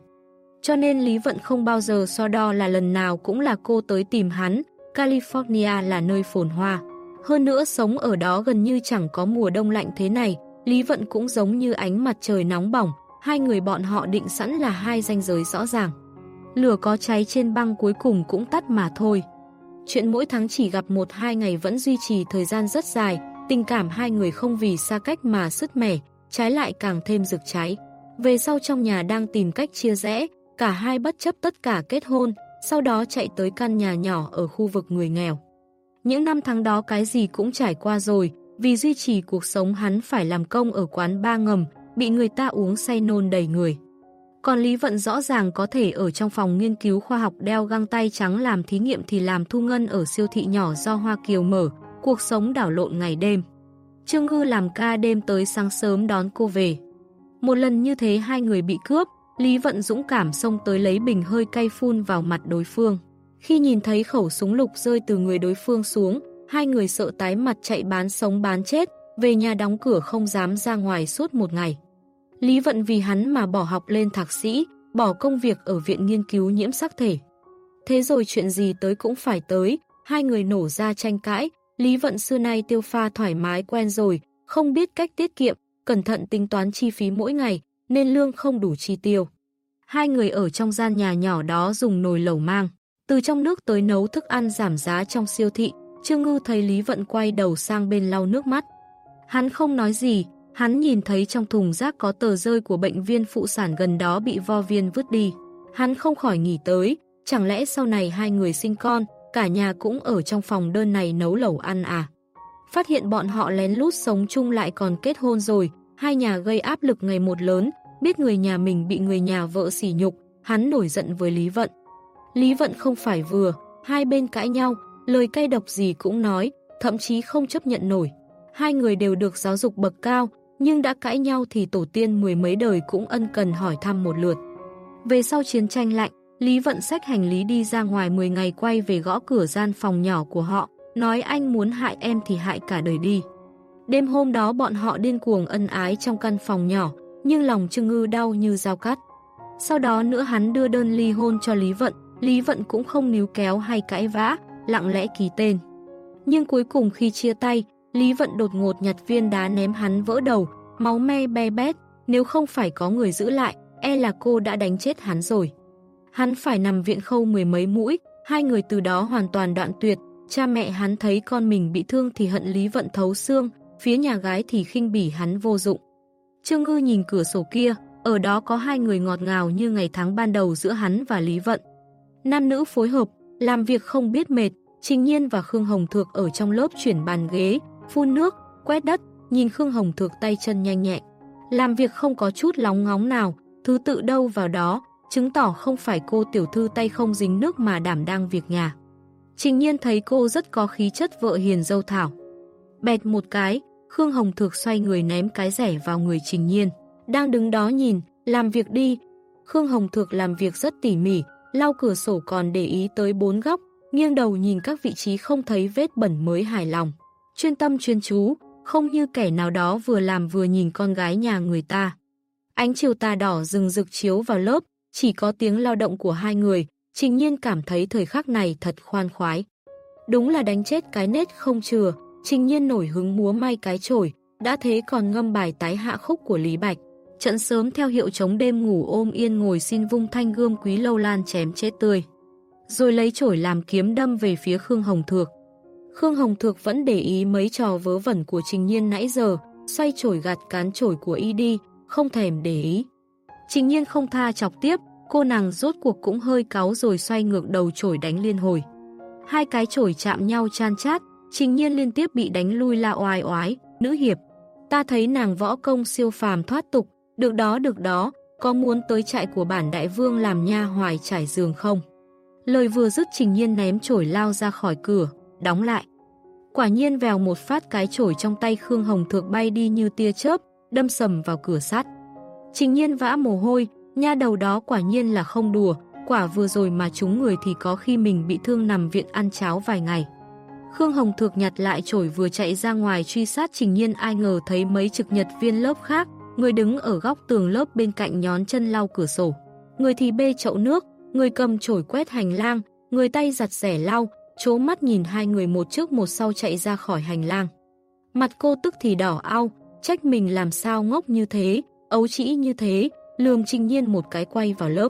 Cho nên Lý Vận không bao giờ so đo là lần nào cũng là cô tới tìm hắn, California là nơi phồn hoa. Hơn nữa sống ở đó gần như chẳng có mùa đông lạnh thế này, Lý Vận cũng giống như ánh mặt trời nóng bỏng, hai người bọn họ định sẵn là hai ranh giới rõ ràng. Lửa có cháy trên băng cuối cùng cũng tắt mà thôi. Chuyện mỗi tháng chỉ gặp một hai ngày vẫn duy trì thời gian rất dài, tình cảm hai người không vì xa cách mà sứt mẻ, trái lại càng thêm rực cháy. Về sau trong nhà đang tìm cách chia rẽ, cả hai bất chấp tất cả kết hôn, sau đó chạy tới căn nhà nhỏ ở khu vực người nghèo. Những năm tháng đó cái gì cũng trải qua rồi, vì duy trì cuộc sống hắn phải làm công ở quán ba ngầm, bị người ta uống say nôn đầy người. Còn Lý Vận rõ ràng có thể ở trong phòng nghiên cứu khoa học đeo găng tay trắng làm thí nghiệm thì làm thu ngân ở siêu thị nhỏ do Hoa Kiều mở, cuộc sống đảo lộn ngày đêm. Trương Ngư làm ca đêm tới sáng sớm đón cô về. Một lần như thế hai người bị cướp, Lý Vận dũng cảm xông tới lấy bình hơi cay phun vào mặt đối phương. Khi nhìn thấy khẩu súng lục rơi từ người đối phương xuống, hai người sợ tái mặt chạy bán sống bán chết, về nhà đóng cửa không dám ra ngoài suốt một ngày. Lý Vận vì hắn mà bỏ học lên thạc sĩ, bỏ công việc ở viện nghiên cứu nhiễm sắc thể. Thế rồi chuyện gì tới cũng phải tới, hai người nổ ra tranh cãi, Lý Vận xưa nay tiêu pha thoải mái quen rồi, không biết cách tiết kiệm, cẩn thận tính toán chi phí mỗi ngày, nên lương không đủ chi tiêu. Hai người ở trong gian nhà nhỏ đó dùng nồi lẩu mang, từ trong nước tới nấu thức ăn giảm giá trong siêu thị, Trương Ngư thấy Lý Vận quay đầu sang bên lau nước mắt. Hắn không nói gì, hắn nhìn thấy trong thùng rác có tờ rơi của bệnh viên phụ sản gần đó bị vo viên vứt đi. Hắn không khỏi nghỉ tới, chẳng lẽ sau này hai người sinh con, cả nhà cũng ở trong phòng đơn này nấu lẩu ăn à? Phát hiện bọn họ lén lút sống chung lại còn kết hôn rồi, hai nhà gây áp lực ngày một lớn, biết người nhà mình bị người nhà vợ sỉ nhục, hắn nổi giận với Lý Vận. Lý Vận không phải vừa, hai bên cãi nhau, lời cay độc gì cũng nói, thậm chí không chấp nhận nổi. Hai người đều được giáo dục bậc cao, nhưng đã cãi nhau thì tổ tiên mười mấy đời cũng ân cần hỏi thăm một lượt. Về sau chiến tranh lạnh, Lý Vận sách hành lý đi ra ngoài 10 ngày quay về gõ cửa gian phòng nhỏ của họ, nói anh muốn hại em thì hại cả đời đi. Đêm hôm đó bọn họ điên cuồng ân ái trong căn phòng nhỏ, nhưng lòng Trương Ngư đau như dao cắt. Sau đó nữa hắn đưa đơn ly hôn cho Lý Vận, Lý Vận cũng không níu kéo hay cãi vã, lặng lẽ ký tên. Nhưng cuối cùng khi chia tay, Lý Vận đột ngột nhặt viên đá ném hắn vỡ đầu, máu me be bét, nếu không phải có người giữ lại, e là cô đã đánh chết hắn rồi. Hắn phải nằm viện khâu mười mấy mũi, hai người từ đó hoàn toàn đoạn tuyệt, cha mẹ hắn thấy con mình bị thương thì hận Lý Vận thấu xương, phía nhà gái thì khinh bỉ hắn vô dụng. Trương Ngư nhìn cửa sổ kia, ở đó có hai người ngọt ngào như ngày tháng ban đầu giữa hắn và Lý Vận. Nam nữ phối hợp, làm việc không biết mệt, Trình Nhiên và Khương Hồng Thược ở trong lớp chuyển bàn ghế, phun nước, quét đất, nhìn Khương Hồng Thược tay chân nhanh nhẹn. Làm việc không có chút lóng ngóng nào, thứ tự đâu vào đó, chứng tỏ không phải cô tiểu thư tay không dính nước mà đảm đang việc nhà. Trình Nhiên thấy cô rất có khí chất vợ hiền dâu thảo. Bẹt một cái, Khương Hồng Thược xoay người ném cái rẻ vào người Trình Nhiên. Đang đứng đó nhìn, làm việc đi. Khương Hồng Thược làm việc rất tỉ mỉ, lau cửa sổ còn để ý tới bốn góc, nghiêng đầu nhìn các vị trí không thấy vết bẩn mới hài lòng. Chuyên tâm chuyên chú, không như kẻ nào đó vừa làm vừa nhìn con gái nhà người ta. Ánh chiều tà đỏ rừng rực chiếu vào lớp, chỉ có tiếng lao động của hai người, trình nhiên cảm thấy thời khắc này thật khoan khoái. Đúng là đánh chết cái nết không chừa, trình nhiên nổi hứng múa may cái chổi, đã thế còn ngâm bài tái hạ khúc của Lý Bạch. Trận sớm theo hiệu chống đêm ngủ ôm yên ngồi xin vung thanh gươm quý lâu lan chém chết tươi. Rồi lấy chổi làm kiếm đâm về phía Khương Hồng Thược. Khương Hồng Thược vẫn để ý mấy trò vớ vẩn của Trình Nhiên nãy giờ, xoay chổi gạt cán chổi của y đi, không thèm để ý. Trình Nhiên không tha chọc tiếp, cô nàng rốt cuộc cũng hơi cáu rồi xoay ngược đầu chổi đánh liên hồi. Hai cái chổi chạm nhau chan chát, Trình Nhiên liên tiếp bị đánh lui la oai oái, nữ hiệp. Ta thấy nàng võ công siêu phàm thoát tục, được đó được đó, có muốn tới trại của bản đại vương làm nha hoài trải giường không? Lời vừa dứt Trình Nhiên ném chổi lao ra khỏi cửa, đóng lại. Quả nhiên vèo một phát cái chổi trong tay Khương Hồng Thược bay đi như tia chớp, đâm sầm vào cửa sắt. Trình Nhiên vã mồ hôi, nha đầu đó quả nhiên là không đùa, quả vừa rồi mà chúng người thì có khi mình bị thương nằm viện ăn cháo vài ngày. Khương Hồng Thược nhặt lại chổi vừa chạy ra ngoài truy sát Trình Nhiên ai ngờ thấy mấy trực nhật viên lớp khác, người đứng ở góc tường lớp bên cạnh nhón chân lau cửa sổ. Người thì bê chậu nước, người cầm chổi quét hành lang, người tay giặt rẻ lau, chố mắt nhìn hai người một trước một sau chạy ra khỏi hành lang. Mặt cô tức thì đỏ ao, trách mình làm sao ngốc như thế, ấu trĩ như thế, lườm Trình Nhiên một cái quay vào lớp.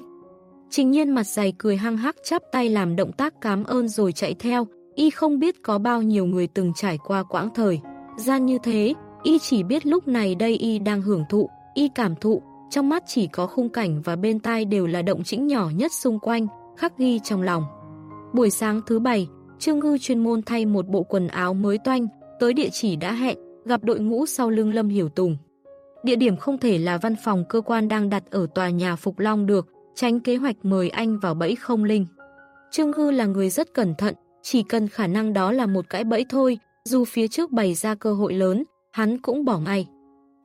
Trình Nhiên mặt dày cười hăng hắc chắp tay làm động tác cảm ơn rồi chạy theo, y không biết có bao nhiêu người từng trải qua quãng thời. Gian như thế, y chỉ biết lúc này đây y đang hưởng thụ, y cảm thụ, trong mắt chỉ có khung cảnh và bên tai đều là động tĩnh nhỏ nhất xung quanh, khắc ghi trong lòng. Buổi sáng thứ bảy, Trương Ngư chuyên môn thay một bộ quần áo mới toanh, tới địa chỉ đã hẹn, gặp đội ngũ sau lưng Lâm Hiểu Tùng. Địa điểm không thể là văn phòng cơ quan đang đặt ở tòa nhà Phục Long được, tránh kế hoạch mời anh vào bẫy không linh. Trương Ngư là người rất cẩn thận, chỉ cần khả năng đó là một cái bẫy thôi, dù phía trước bày ra cơ hội lớn, hắn cũng bỏ ngay.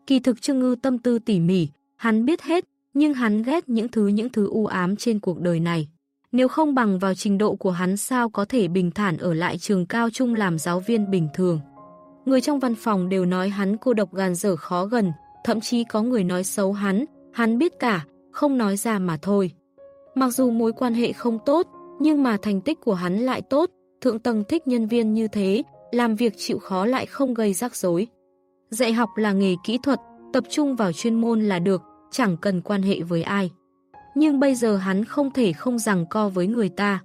Kỳ thực Trương Ngư tâm tư tỉ mỉ, hắn biết hết, nhưng hắn ghét những thứ những thứ u ám trên cuộc đời này. Nếu không bằng vào trình độ của hắn sao có thể bình thản ở lại trường cao trung làm giáo viên bình thường. Người trong văn phòng đều nói hắn cô độc gàn dở khó gần, thậm chí có người nói xấu hắn, hắn biết cả, không nói ra mà thôi. Mặc dù mối quan hệ không tốt, nhưng mà thành tích của hắn lại tốt, thượng tầng thích nhân viên như thế, làm việc chịu khó lại không gây rắc rối. Dạy học là nghề kỹ thuật, tập trung vào chuyên môn là được, chẳng cần quan hệ với ai. Nhưng bây giờ hắn không thể không rằng co với người ta.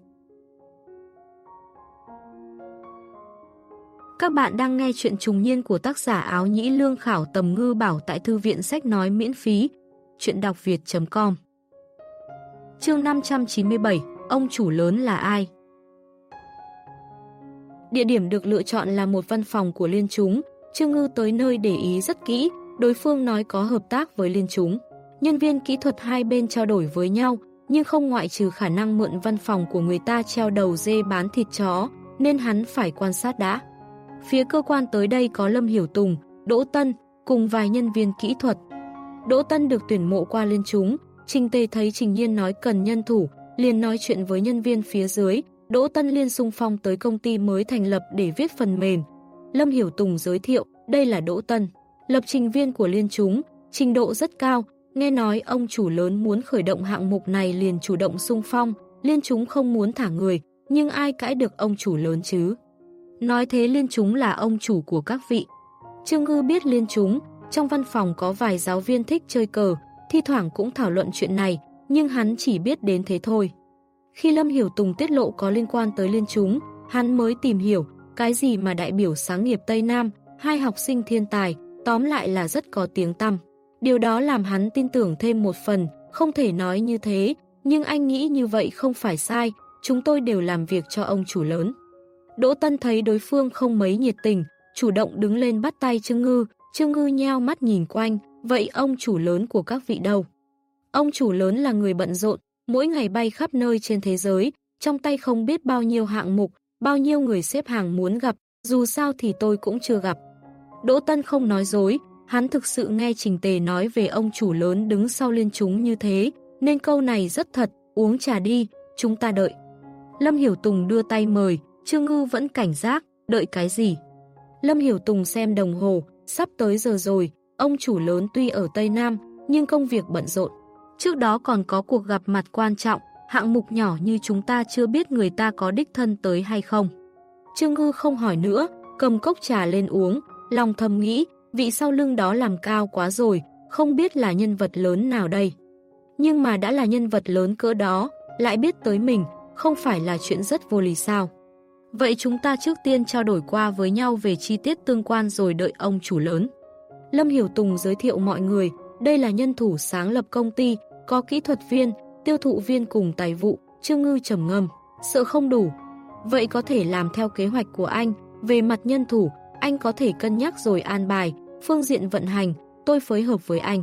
Các bạn đang nghe chuyện trùng niên của tác giả áo nhĩ lương khảo tầm ngư bảo tại thư viện sách nói miễn phí. Chuyện đọc việt.com Chương 597 Ông chủ lớn là ai? Địa điểm được lựa chọn là một văn phòng của liên chúng. Trương Ngư tới nơi để ý rất kỹ, đối phương nói có hợp tác với liên chúng. Nhân viên kỹ thuật hai bên trao đổi với nhau, nhưng không ngoại trừ khả năng mượn văn phòng của người ta treo đầu dê bán thịt chó, nên hắn phải quan sát đã. Phía cơ quan tới đây có Lâm Hiểu Tùng, Đỗ Tân, cùng vài nhân viên kỹ thuật. Đỗ Tân được tuyển mộ qua liên chúng, Trình Tề thấy Trình Nhiên nói cần nhân thủ, liền nói chuyện với nhân viên phía dưới, Đỗ Tân liên xung phong tới công ty mới thành lập để viết phần mềm. Lâm Hiểu Tùng giới thiệu, đây là Đỗ Tân, lập trình viên của liên chúng, trình độ rất cao, nghe nói ông chủ lớn muốn khởi động hạng mục này liền chủ động xung phong, liên chúng không muốn thả người, nhưng ai cãi được ông chủ lớn chứ? Nói thế liên chúng là ông chủ của các vị. Trương Ngư biết liên chúng, trong văn phòng có vài giáo viên thích chơi cờ, thi thoảng cũng thảo luận chuyện này, nhưng hắn chỉ biết đến thế thôi. Khi Lâm Hiểu Tùng tiết lộ có liên quan tới liên chúng, hắn mới tìm hiểu cái gì mà đại biểu sáng nghiệp Tây Nam, hai học sinh thiên tài, tóm lại là rất có tiếng tăm. Điều đó làm hắn tin tưởng thêm một phần, không thể nói như thế, nhưng anh nghĩ như vậy không phải sai, chúng tôi đều làm việc cho ông chủ lớn. Đỗ Tân thấy đối phương không mấy nhiệt tình, chủ động đứng lên bắt tay Trương Ngư, Trương Ngư nheo mắt nhìn quanh, vậy ông chủ lớn của các vị đâu? Ông chủ lớn là người bận rộn, mỗi ngày bay khắp nơi trên thế giới, trong tay không biết bao nhiêu hạng mục, bao nhiêu người xếp hàng muốn gặp, dù sao thì tôi cũng chưa gặp. Đỗ Tân không nói dối, hắn thực sự nghe Trình Tề nói về ông chủ lớn đứng sau liên chúng như thế, nên câu này rất thật, uống trà đi, chúng ta đợi. Lâm Hiểu Tùng đưa tay mời, Trương Ngư vẫn cảnh giác, đợi cái gì? Lâm Hiểu Tùng xem đồng hồ, sắp tới giờ rồi, ông chủ lớn tuy ở Tây Nam, nhưng công việc bận rộn. Trước đó còn có cuộc gặp mặt quan trọng, hạng mục nhỏ như chúng ta chưa biết người ta có đích thân tới hay không. Trương Ngư không hỏi nữa, cầm cốc trà lên uống, lòng thầm nghĩ, vị sau lưng đó làm cao quá rồi, không biết là nhân vật lớn nào đây. Nhưng mà đã là nhân vật lớn cỡ đó, lại biết tới mình, không phải là chuyện rất vô lý sao. Vậy chúng ta trước tiên trao đổi qua với nhau về chi tiết tương quan rồi đợi ông chủ lớn. Lâm Hiểu Tùng giới thiệu mọi người, đây là nhân thủ sáng lập công ty, có kỹ thuật viên, tiêu thụ viên cùng tài vụ, Trương Ngư trầm ngâm, sợ không đủ. Vậy có thể làm theo kế hoạch của anh, về mặt nhân thủ, anh có thể cân nhắc rồi an bài, phương diện vận hành, tôi phối hợp với anh.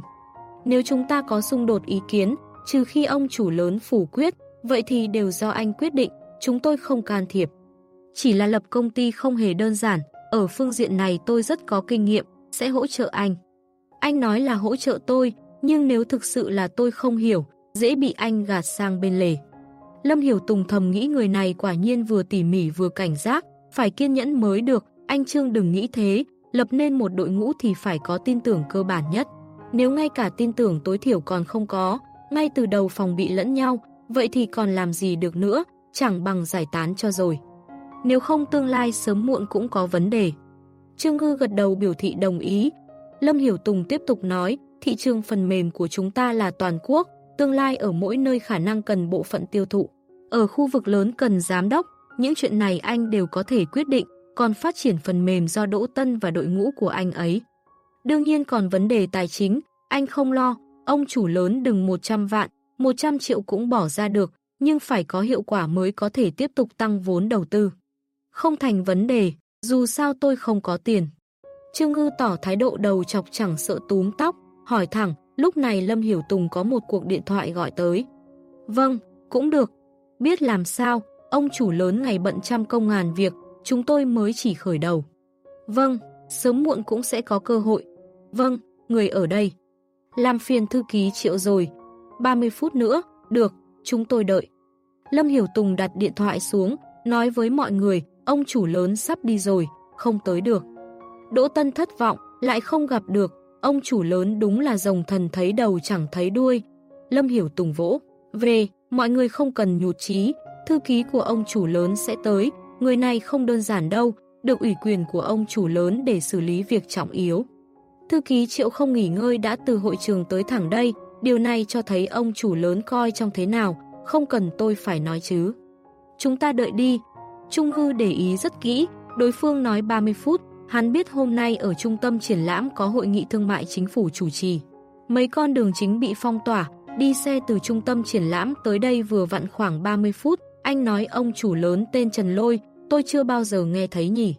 Nếu chúng ta có xung đột ý kiến, trừ khi ông chủ lớn phủ quyết, vậy thì đều do anh quyết định, chúng tôi không can thiệp. Chỉ là lập công ty không hề đơn giản, ở phương diện này tôi rất có kinh nghiệm, sẽ hỗ trợ anh. Anh nói là hỗ trợ tôi, nhưng nếu thực sự là tôi không hiểu, dễ bị anh gạt sang bên lề. Lâm Hiểu Tùng thầm nghĩ người này quả nhiên vừa tỉ mỉ vừa cảnh giác, phải kiên nhẫn mới được, anh Trương đừng nghĩ thế, lập nên một đội ngũ thì phải có tin tưởng cơ bản nhất. Nếu ngay cả tin tưởng tối thiểu còn không có, ngay từ đầu phòng bị lẫn nhau, vậy thì còn làm gì được nữa, chẳng bằng giải tán cho rồi. Nếu không tương lai sớm muộn cũng có vấn đề. Trương Ngư gật đầu biểu thị đồng ý. Lâm Hiểu Tùng tiếp tục nói, thị trường phần mềm của chúng ta là toàn quốc, tương lai ở mỗi nơi khả năng cần bộ phận tiêu thụ. Ở khu vực lớn cần giám đốc, những chuyện này anh đều có thể quyết định, còn phát triển phần mềm do Đỗ Tân và đội ngũ của anh ấy. Đương nhiên còn vấn đề tài chính, anh không lo, ông chủ lớn đừng 100 vạn, 100 triệu cũng bỏ ra được, nhưng phải có hiệu quả mới có thể tiếp tục tăng vốn đầu tư. Không thành vấn đề, dù sao tôi không có tiền. Trương Ngư tỏ thái độ đầu chọc chẳng sợ túm tóc, hỏi thẳng, lúc này Lâm Hiểu Tùng có một cuộc điện thoại gọi tới. Vâng, cũng được. Biết làm sao, ông chủ lớn ngày bận trăm công ngàn việc, chúng tôi mới chỉ khởi đầu. Vâng, sớm muộn cũng sẽ có cơ hội. Vâng, người ở đây. Làm phiền thư ký triệu rồi. 30 phút nữa, được, chúng tôi đợi. Lâm Hiểu Tùng đặt điện thoại xuống, nói với mọi người, ông chủ lớn sắp đi rồi, không tới được. Đỗ Tân thất vọng, lại không gặp được, ông chủ lớn đúng là rồng thần thấy đầu chẳng thấy đuôi. Lâm Hiểu Tùng vỗ, về, mọi người không cần nhụt chí, thư ký của ông chủ lớn sẽ tới, người này không đơn giản đâu, được ủy quyền của ông chủ lớn để xử lý việc trọng yếu. Thư ký Triệu không nghỉ ngơi đã từ hội trường tới thẳng đây, điều này cho thấy ông chủ lớn coi trong thế nào, không cần tôi phải nói chứ. Chúng ta đợi đi. Trung Hư để ý rất kỹ, đối phương nói 30 phút, hắn biết hôm nay ở trung tâm triển lãm có hội nghị thương mại chính phủ chủ trì. Mấy con đường chính bị phong tỏa, đi xe từ trung tâm triển lãm tới đây vừa vặn khoảng 30 phút, anh nói ông chủ lớn tên Trần Lôi, tôi chưa bao giờ nghe thấy nhỉ.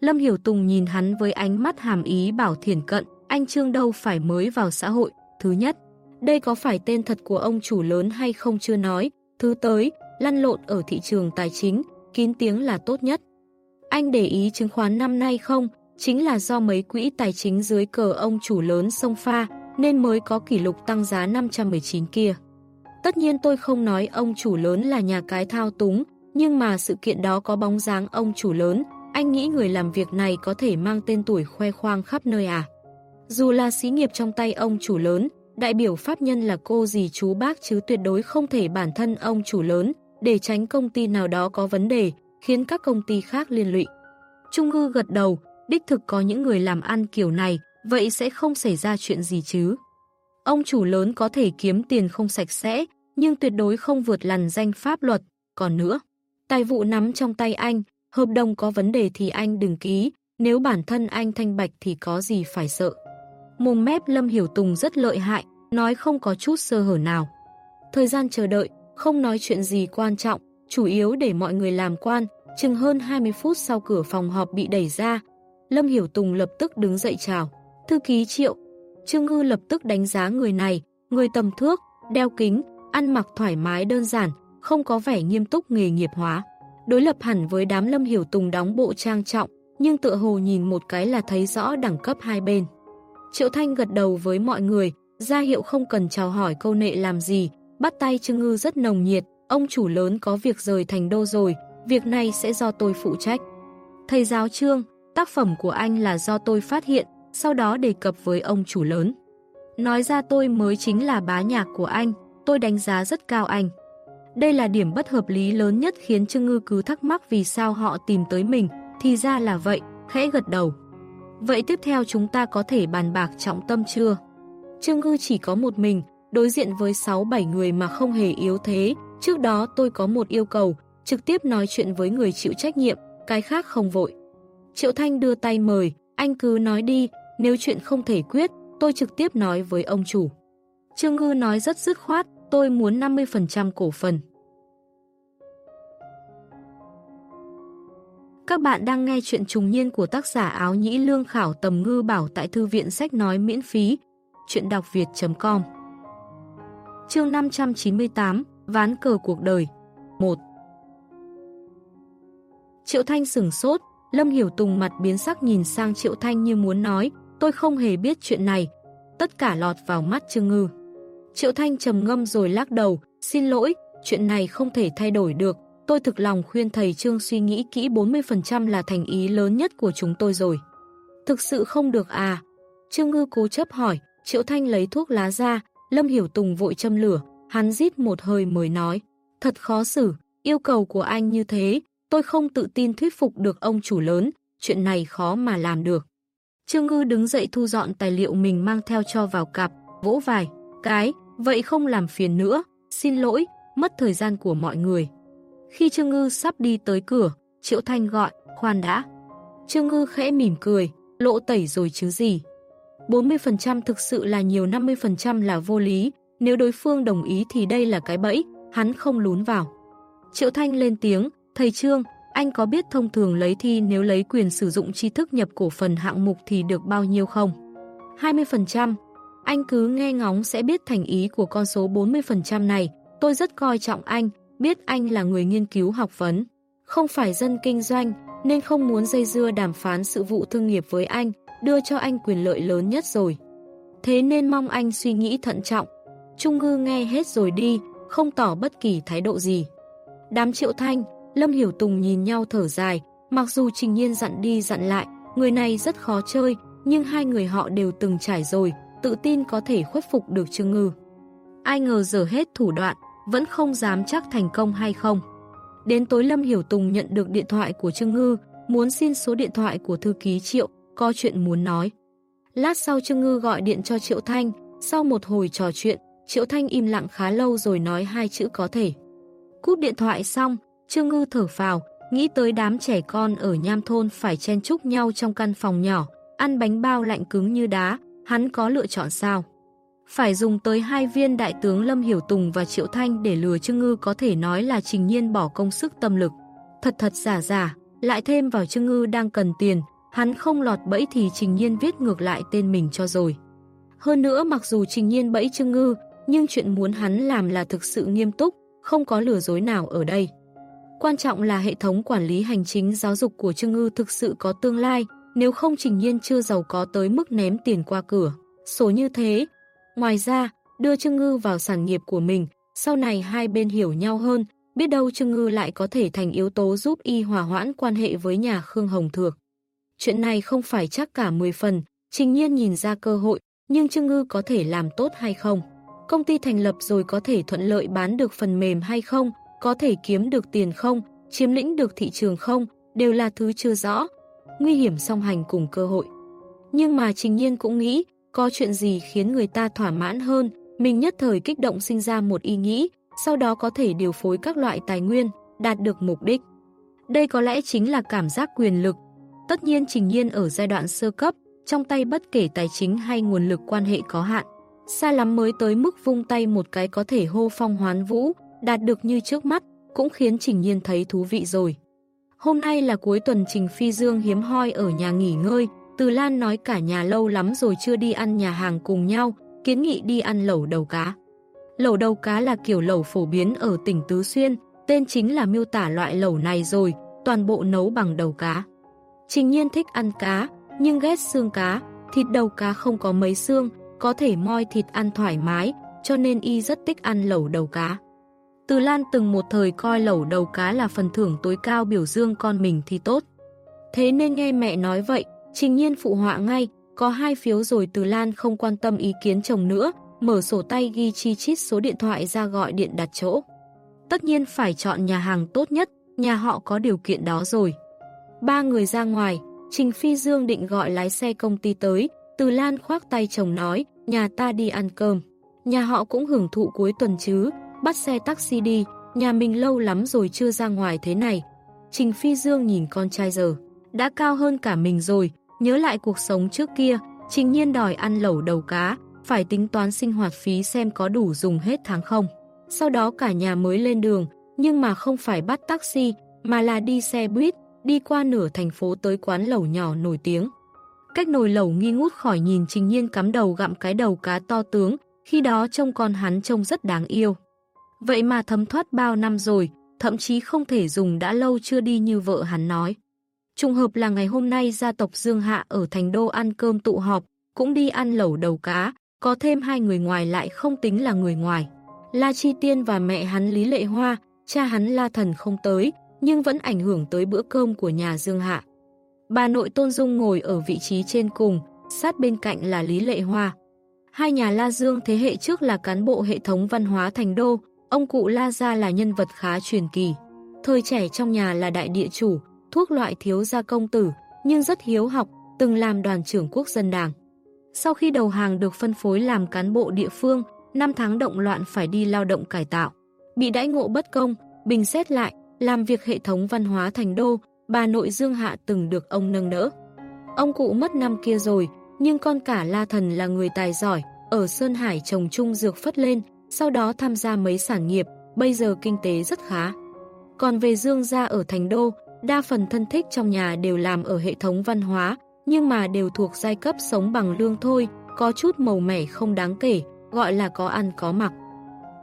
Lâm Hiểu Tùng nhìn hắn với ánh mắt hàm ý bảo thiền cận, anh Trương đâu phải mới vào xã hội, thứ nhất. Đây có phải tên thật của ông chủ lớn hay không chưa nói, thứ tới, lăn lộn ở thị trường tài chính, kín tiếng là tốt nhất. Anh để ý chứng khoán năm nay không, chính là do mấy quỹ tài chính dưới cờ ông chủ lớn sông pha, nên mới có kỷ lục tăng giá 519 kia. Tất nhiên tôi không nói ông chủ lớn là nhà cái thao túng, nhưng mà sự kiện đó có bóng dáng ông chủ lớn, anh nghĩ người làm việc này có thể mang tên tuổi khoe khoang khắp nơi à. Dù là xí nghiệp trong tay ông chủ lớn, đại biểu pháp nhân là cô gì chú bác chứ tuyệt đối không thể bản thân ông chủ lớn, để tránh công ty nào đó có vấn đề, khiến các công ty khác liên lụy. Trung Ngư gật đầu, đích thực có những người làm ăn kiểu này, vậy sẽ không xảy ra chuyện gì chứ. Ông chủ lớn có thể kiếm tiền không sạch sẽ, nhưng tuyệt đối không vượt lằn danh pháp luật. Còn nữa, tài vụ nắm trong tay anh, hợp đồng có vấn đề thì anh đừng ký, nếu bản thân anh thanh bạch thì có gì phải sợ. Mồm mép Lâm Hiểu Tùng rất lợi hại, nói không có chút sơ hở nào. Thời gian chờ đợi, không nói chuyện gì quan trọng, chủ yếu để mọi người làm quan, chừng hơn 20 phút sau cửa phòng họp bị đẩy ra. Lâm Hiểu Tùng lập tức đứng dậy chào. Thư ký Triệu. Trương Ngư lập tức đánh giá người này, người tầm thước, đeo kính, ăn mặc thoải mái đơn giản, không có vẻ nghiêm túc nghề nghiệp hóa. Đối lập hẳn với đám Lâm Hiểu Tùng đóng bộ trang trọng, nhưng tựa hồ nhìn một cái là thấy rõ đẳng cấp hai bên. Triệu Thanh gật đầu với mọi người, ra hiệu không cần chào hỏi câu nệ làm gì, bắt tay Trương Ngư rất nồng nhiệt, ông chủ lớn có việc rời thành đô rồi, việc này sẽ do tôi phụ trách. Thầy giáo Trương, tác phẩm của anh là do tôi phát hiện, sau đó đề cập với ông chủ lớn. Nói ra tôi mới chính là bá nhạc của anh, tôi đánh giá rất cao anh. Đây là điểm bất hợp lý lớn nhất khiến Trương Ngư cứ thắc mắc vì sao họ tìm tới mình, thì ra là vậy, khẽ gật đầu. Vậy tiếp theo chúng ta có thể bàn bạc trọng tâm chưa? Trương Ngư chỉ có một mình, đối diện với 6-7 người mà không hề yếu thế. Trước đó tôi có một yêu cầu, trực tiếp nói chuyện với người chịu trách nhiệm, cái khác không vội. Triệu Thanh đưa tay mời, anh cứ nói đi, nếu chuyện không thể quyết, tôi trực tiếp nói với ông chủ. Trương Ngư nói rất dứt khoát, tôi muốn 50% cổ phần. Các bạn đang nghe chuyện trùng niên của tác giả áo nhĩ lương khảo tầm ngư bảo tại thư viện sách nói miễn phí. Chuyện đọc việt.com Chương 598 Ván cờ cuộc đời 1 Triệu Thanh sửng sốt, Lâm Hiểu Tùng mặt biến sắc nhìn sang Triệu Thanh như muốn nói, tôi không hề biết chuyện này. Tất cả lọt vào mắt Trương Ngư. Triệu Thanh trầm ngâm rồi lắc đầu, xin lỗi, chuyện này không thể thay đổi được. Tôi thực lòng khuyên thầy Trương suy nghĩ kỹ 40% là thành ý lớn nhất của chúng tôi rồi. Thực sự không được à? Trương Ngư cố chấp hỏi, Triệu Thanh lấy thuốc lá ra, Lâm Hiểu Tùng vội châm lửa, hắn rít một hơi mới nói. Thật khó xử, yêu cầu của anh như thế, tôi không tự tin thuyết phục được ông chủ lớn, chuyện này khó mà làm được. Trương Ngư đứng dậy thu dọn tài liệu mình mang theo cho vào cặp, vỗ vài, cái, vậy không làm phiền nữa, xin lỗi, mất thời gian của mọi người. Khi Trương Ngư sắp đi tới cửa, Triệu Thanh gọi, khoan đã. Trương Ngư khẽ mỉm cười, lộ tẩy rồi chứ gì. 40% thực sự là nhiều 50% là vô lý, nếu đối phương đồng ý thì đây là cái bẫy, hắn không lún vào. Triệu Thanh lên tiếng, thầy Trương, anh có biết thông thường lấy thi nếu lấy quyền sử dụng tri thức nhập cổ phần hạng mục thì được bao nhiêu không? 20%. Anh cứ nghe ngóng sẽ biết thành ý của con số 40% này. Tôi rất coi trọng anh, biết anh là người nghiên cứu học vấn. Không phải dân kinh doanh, nên không muốn dây dưa đàm phán sự vụ thương nghiệp với anh, đưa cho anh quyền lợi lớn nhất rồi. Thế nên mong anh suy nghĩ thận trọng. Trung Ngư nghe hết rồi đi, không tỏ bất kỳ thái độ gì. Đám triệu thanh, Lâm Hiểu Tùng nhìn nhau thở dài, mặc dù Trình Nhiên dặn đi dặn lại, người này rất khó chơi, nhưng hai người họ đều từng trải rồi, tự tin có thể khuất phục được Trương Ngư. Ai ngờ giờ hết thủ đoạn, vẫn không dám chắc thành công hay không. Đến tối Lâm Hiểu Tùng nhận được điện thoại của Trương Ngư, muốn xin số điện thoại của thư ký Triệu, có chuyện muốn nói. Lát sau Trương Ngư gọi điện cho Triệu Thanh, sau một hồi trò chuyện, Triệu Thanh im lặng khá lâu rồi nói hai chữ có thể. Cút điện thoại xong, Trương Ngư thở phào, nghĩ tới đám trẻ con ở nham thôn phải chen chúc nhau trong căn phòng nhỏ, ăn bánh bao lạnh cứng như đá, hắn có lựa chọn sao? Phải dùng tới hai viên đại tướng Lâm Hiểu Tùng và Triệu Thanh để lừa Trương Ngư có thể nói là trình nhiên bỏ công sức tâm lực. Thật thật giả giả, lại thêm vào Trương Ngư đang cần tiền, hắn không lọt bẫy thì trình nhiên viết ngược lại tên mình cho rồi. Hơn nữa mặc dù trình nhiên bẫy Trương Ngư, nhưng chuyện muốn hắn làm là thực sự nghiêm túc, không có lừa dối nào ở đây. Quan trọng là hệ thống quản lý hành chính giáo dục của Trương Ngư thực sự có tương lai, nếu không Trình Nhiên chưa giàu có tới mức ném tiền qua cửa. Số như thế. Ngoài ra, đưa Trương Ngư vào sản nghiệp của mình, sau này hai bên hiểu nhau hơn, biết đâu Trương Ngư lại có thể thành yếu tố giúp y hòa hoãn quan hệ với nhà Khương Hồng Thược. Chuyện này không phải chắc cả 10 phần, Trình Nhiên nhìn ra cơ hội, nhưng Trương Ngư có thể làm tốt hay không? Công ty thành lập rồi có thể thuận lợi bán được phần mềm hay không? Có thể kiếm được tiền không? Chiếm lĩnh được thị trường không? Đều là thứ chưa rõ, nguy hiểm song hành cùng cơ hội. Nhưng mà Trình Nhiên cũng nghĩ, có chuyện gì khiến người ta thỏa mãn hơn, mình nhất thời kích động sinh ra một ý nghĩ, sau đó có thể điều phối các loại tài nguyên, đạt được mục đích. Đây có lẽ chính là cảm giác quyền lực. Tất nhiên Trình Nhiên ở giai đoạn sơ cấp, trong tay bất kể tài chính hay nguồn lực quan hệ có hạn. Xa lắm mới tới mức vung tay một cái có thể hô phong hoán vũ, đạt được như trước mắt, cũng khiến Trình Nhiên thấy thú vị rồi. Hôm nay là cuối tuần Trình Phi Dương hiếm hoi ở nhà nghỉ ngơi, Từ Lan nói cả nhà lâu lắm rồi chưa đi ăn nhà hàng cùng nhau, kiến nghị đi ăn lẩu đầu cá. Lẩu đầu cá là kiểu lẩu phổ biến ở tỉnh Tứ Xuyên, tên chính là miêu tả loại lẩu này rồi, toàn bộ nấu bằng đầu cá. Trình nhiên thích ăn cá, nhưng ghét xương cá, thịt đầu cá không có mấy xương, có thể moi thịt ăn thoải mái, cho nên y rất thích ăn lẩu đầu cá. Từ Lan từng một thời coi lẩu đầu cá là phần thưởng tối cao biểu dương con mình thì tốt. Thế nên nghe mẹ nói vậy, trình nhiên phụ họa ngay, có hai phiếu rồi Từ Lan không quan tâm ý kiến chồng nữa, mở sổ tay ghi chi chít số điện thoại ra gọi điện đặt chỗ. Tất nhiên phải chọn nhà hàng tốt nhất, nhà họ có điều kiện đó rồi. Ba người ra ngoài, Trình Phi Dương định gọi lái xe công ty tới, từ Lan khoác tay chồng nói, nhà ta đi ăn cơm. Nhà họ cũng hưởng thụ cuối tuần chứ, bắt xe taxi đi, nhà mình lâu lắm rồi chưa ra ngoài thế này. Trình Phi Dương nhìn con trai giờ, đã cao hơn cả mình rồi, nhớ lại cuộc sống trước kia, trình nhiên đòi ăn lẩu đầu cá, phải tính toán sinh hoạt phí xem có đủ dùng hết tháng không. Sau đó cả nhà mới lên đường, nhưng mà không phải bắt taxi, mà là đi xe buýt, đi qua nửa thành phố tới quán lẩu nhỏ nổi tiếng. Cách nồi lẩu nghi ngút khỏi nhìn trình nhiên cắm đầu gặm cái đầu cá to tướng, khi đó trông con hắn trông rất đáng yêu. Vậy mà thấm thoát bao năm rồi, thậm chí không thể dùng đã lâu chưa đi như vợ hắn nói. Trùng hợp là ngày hôm nay gia tộc Dương Hạ ở Thành Đô ăn cơm tụ họp, cũng đi ăn lẩu đầu cá, có thêm hai người ngoài lại không tính là người ngoài. La Chi Tiên và mẹ hắn Lý Lệ Hoa, cha hắn La Thần không tới, nhưng vẫn ảnh hưởng tới bữa cơm của nhà Dương Hạ. Bà nội Tôn Dung ngồi ở vị trí trên cùng, sát bên cạnh là Lý Lệ Hoa. Hai nhà La Dương thế hệ trước là cán bộ hệ thống văn hóa Thành Đô, Ông cụ La Gia là nhân vật khá truyền kỳ. Thời trẻ trong nhà là đại địa chủ, thuốc loại thiếu gia công tử, nhưng rất hiếu học, từng làm đoàn trưởng quốc dân đảng. Sau khi đầu hàng được phân phối làm cán bộ địa phương, năm tháng động loạn phải đi lao động cải tạo. Bị đãi ngộ bất công, bình xét lại, làm việc hệ thống văn hóa thành đô, bà nội Dương Hạ từng được ông nâng đỡ. Ông cụ mất năm kia rồi, nhưng con cả La Thần là người tài giỏi, ở Sơn Hải trồng trung dược phất lên, sau đó tham gia mấy sản nghiệp, bây giờ kinh tế rất khá. Còn về Dương gia ở Thành Đô, đa phần thân thích trong nhà đều làm ở hệ thống văn hóa, nhưng mà đều thuộc giai cấp sống bằng lương thôi, có chút màu mẻ không đáng kể, gọi là có ăn có mặc.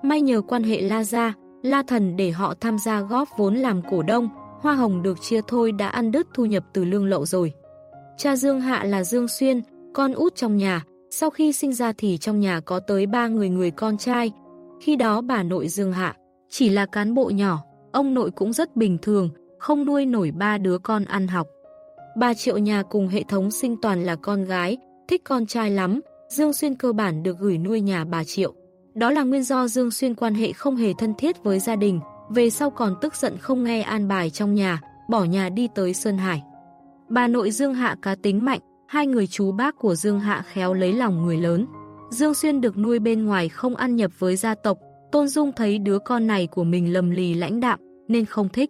May nhờ quan hệ La Gia, La Thần để họ tham gia góp vốn làm cổ đông, hoa hồng được chia thôi đã ăn đứt thu nhập từ lương lậu rồi. Cha Dương Hạ là Dương Xuyên, con út trong nhà, sau khi sinh ra thì trong nhà có tới ba người người con trai. Khi đó bà nội Dương Hạ chỉ là cán bộ nhỏ, ông nội cũng rất bình thường, không nuôi nổi ba đứa con ăn học. Bà Triệu nhà cùng hệ thống sinh toàn là con gái, thích con trai lắm, Dương Xuyên cơ bản được gửi nuôi nhà bà Triệu. Đó là nguyên do Dương Xuyên quan hệ không hề thân thiết với gia đình, về sau còn tức giận không nghe an bài trong nhà, bỏ nhà đi tới Sơn Hải. Bà nội Dương Hạ cá tính mạnh, hai người chú bác của Dương Hạ khéo lấy lòng người lớn. Dương Xuyên được nuôi bên ngoài không ăn nhập với gia tộc, Tôn Dung thấy đứa con này của mình lầm lì lãnh đạm nên không thích.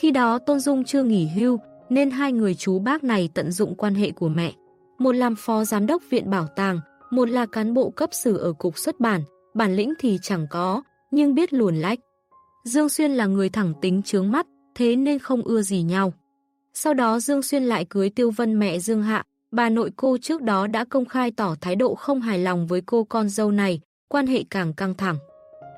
Khi đó Tôn Dung chưa nghỉ hưu nên hai người chú bác này tận dụng quan hệ của mẹ. Một làm phó giám đốc viện bảo tàng, một là cán bộ cấp sử ở cục xuất bản, bản lĩnh thì chẳng có, nhưng biết luồn lách. Dương Xuyên là người thẳng tính trướng mắt, thế nên không ưa gì nhau. Sau đó Dương Xuyên lại cưới Tiêu Vân mẹ Dương Hạ, bà nội cô trước đó đã công khai tỏ thái độ không hài lòng với cô con dâu này, quan hệ càng căng thẳng.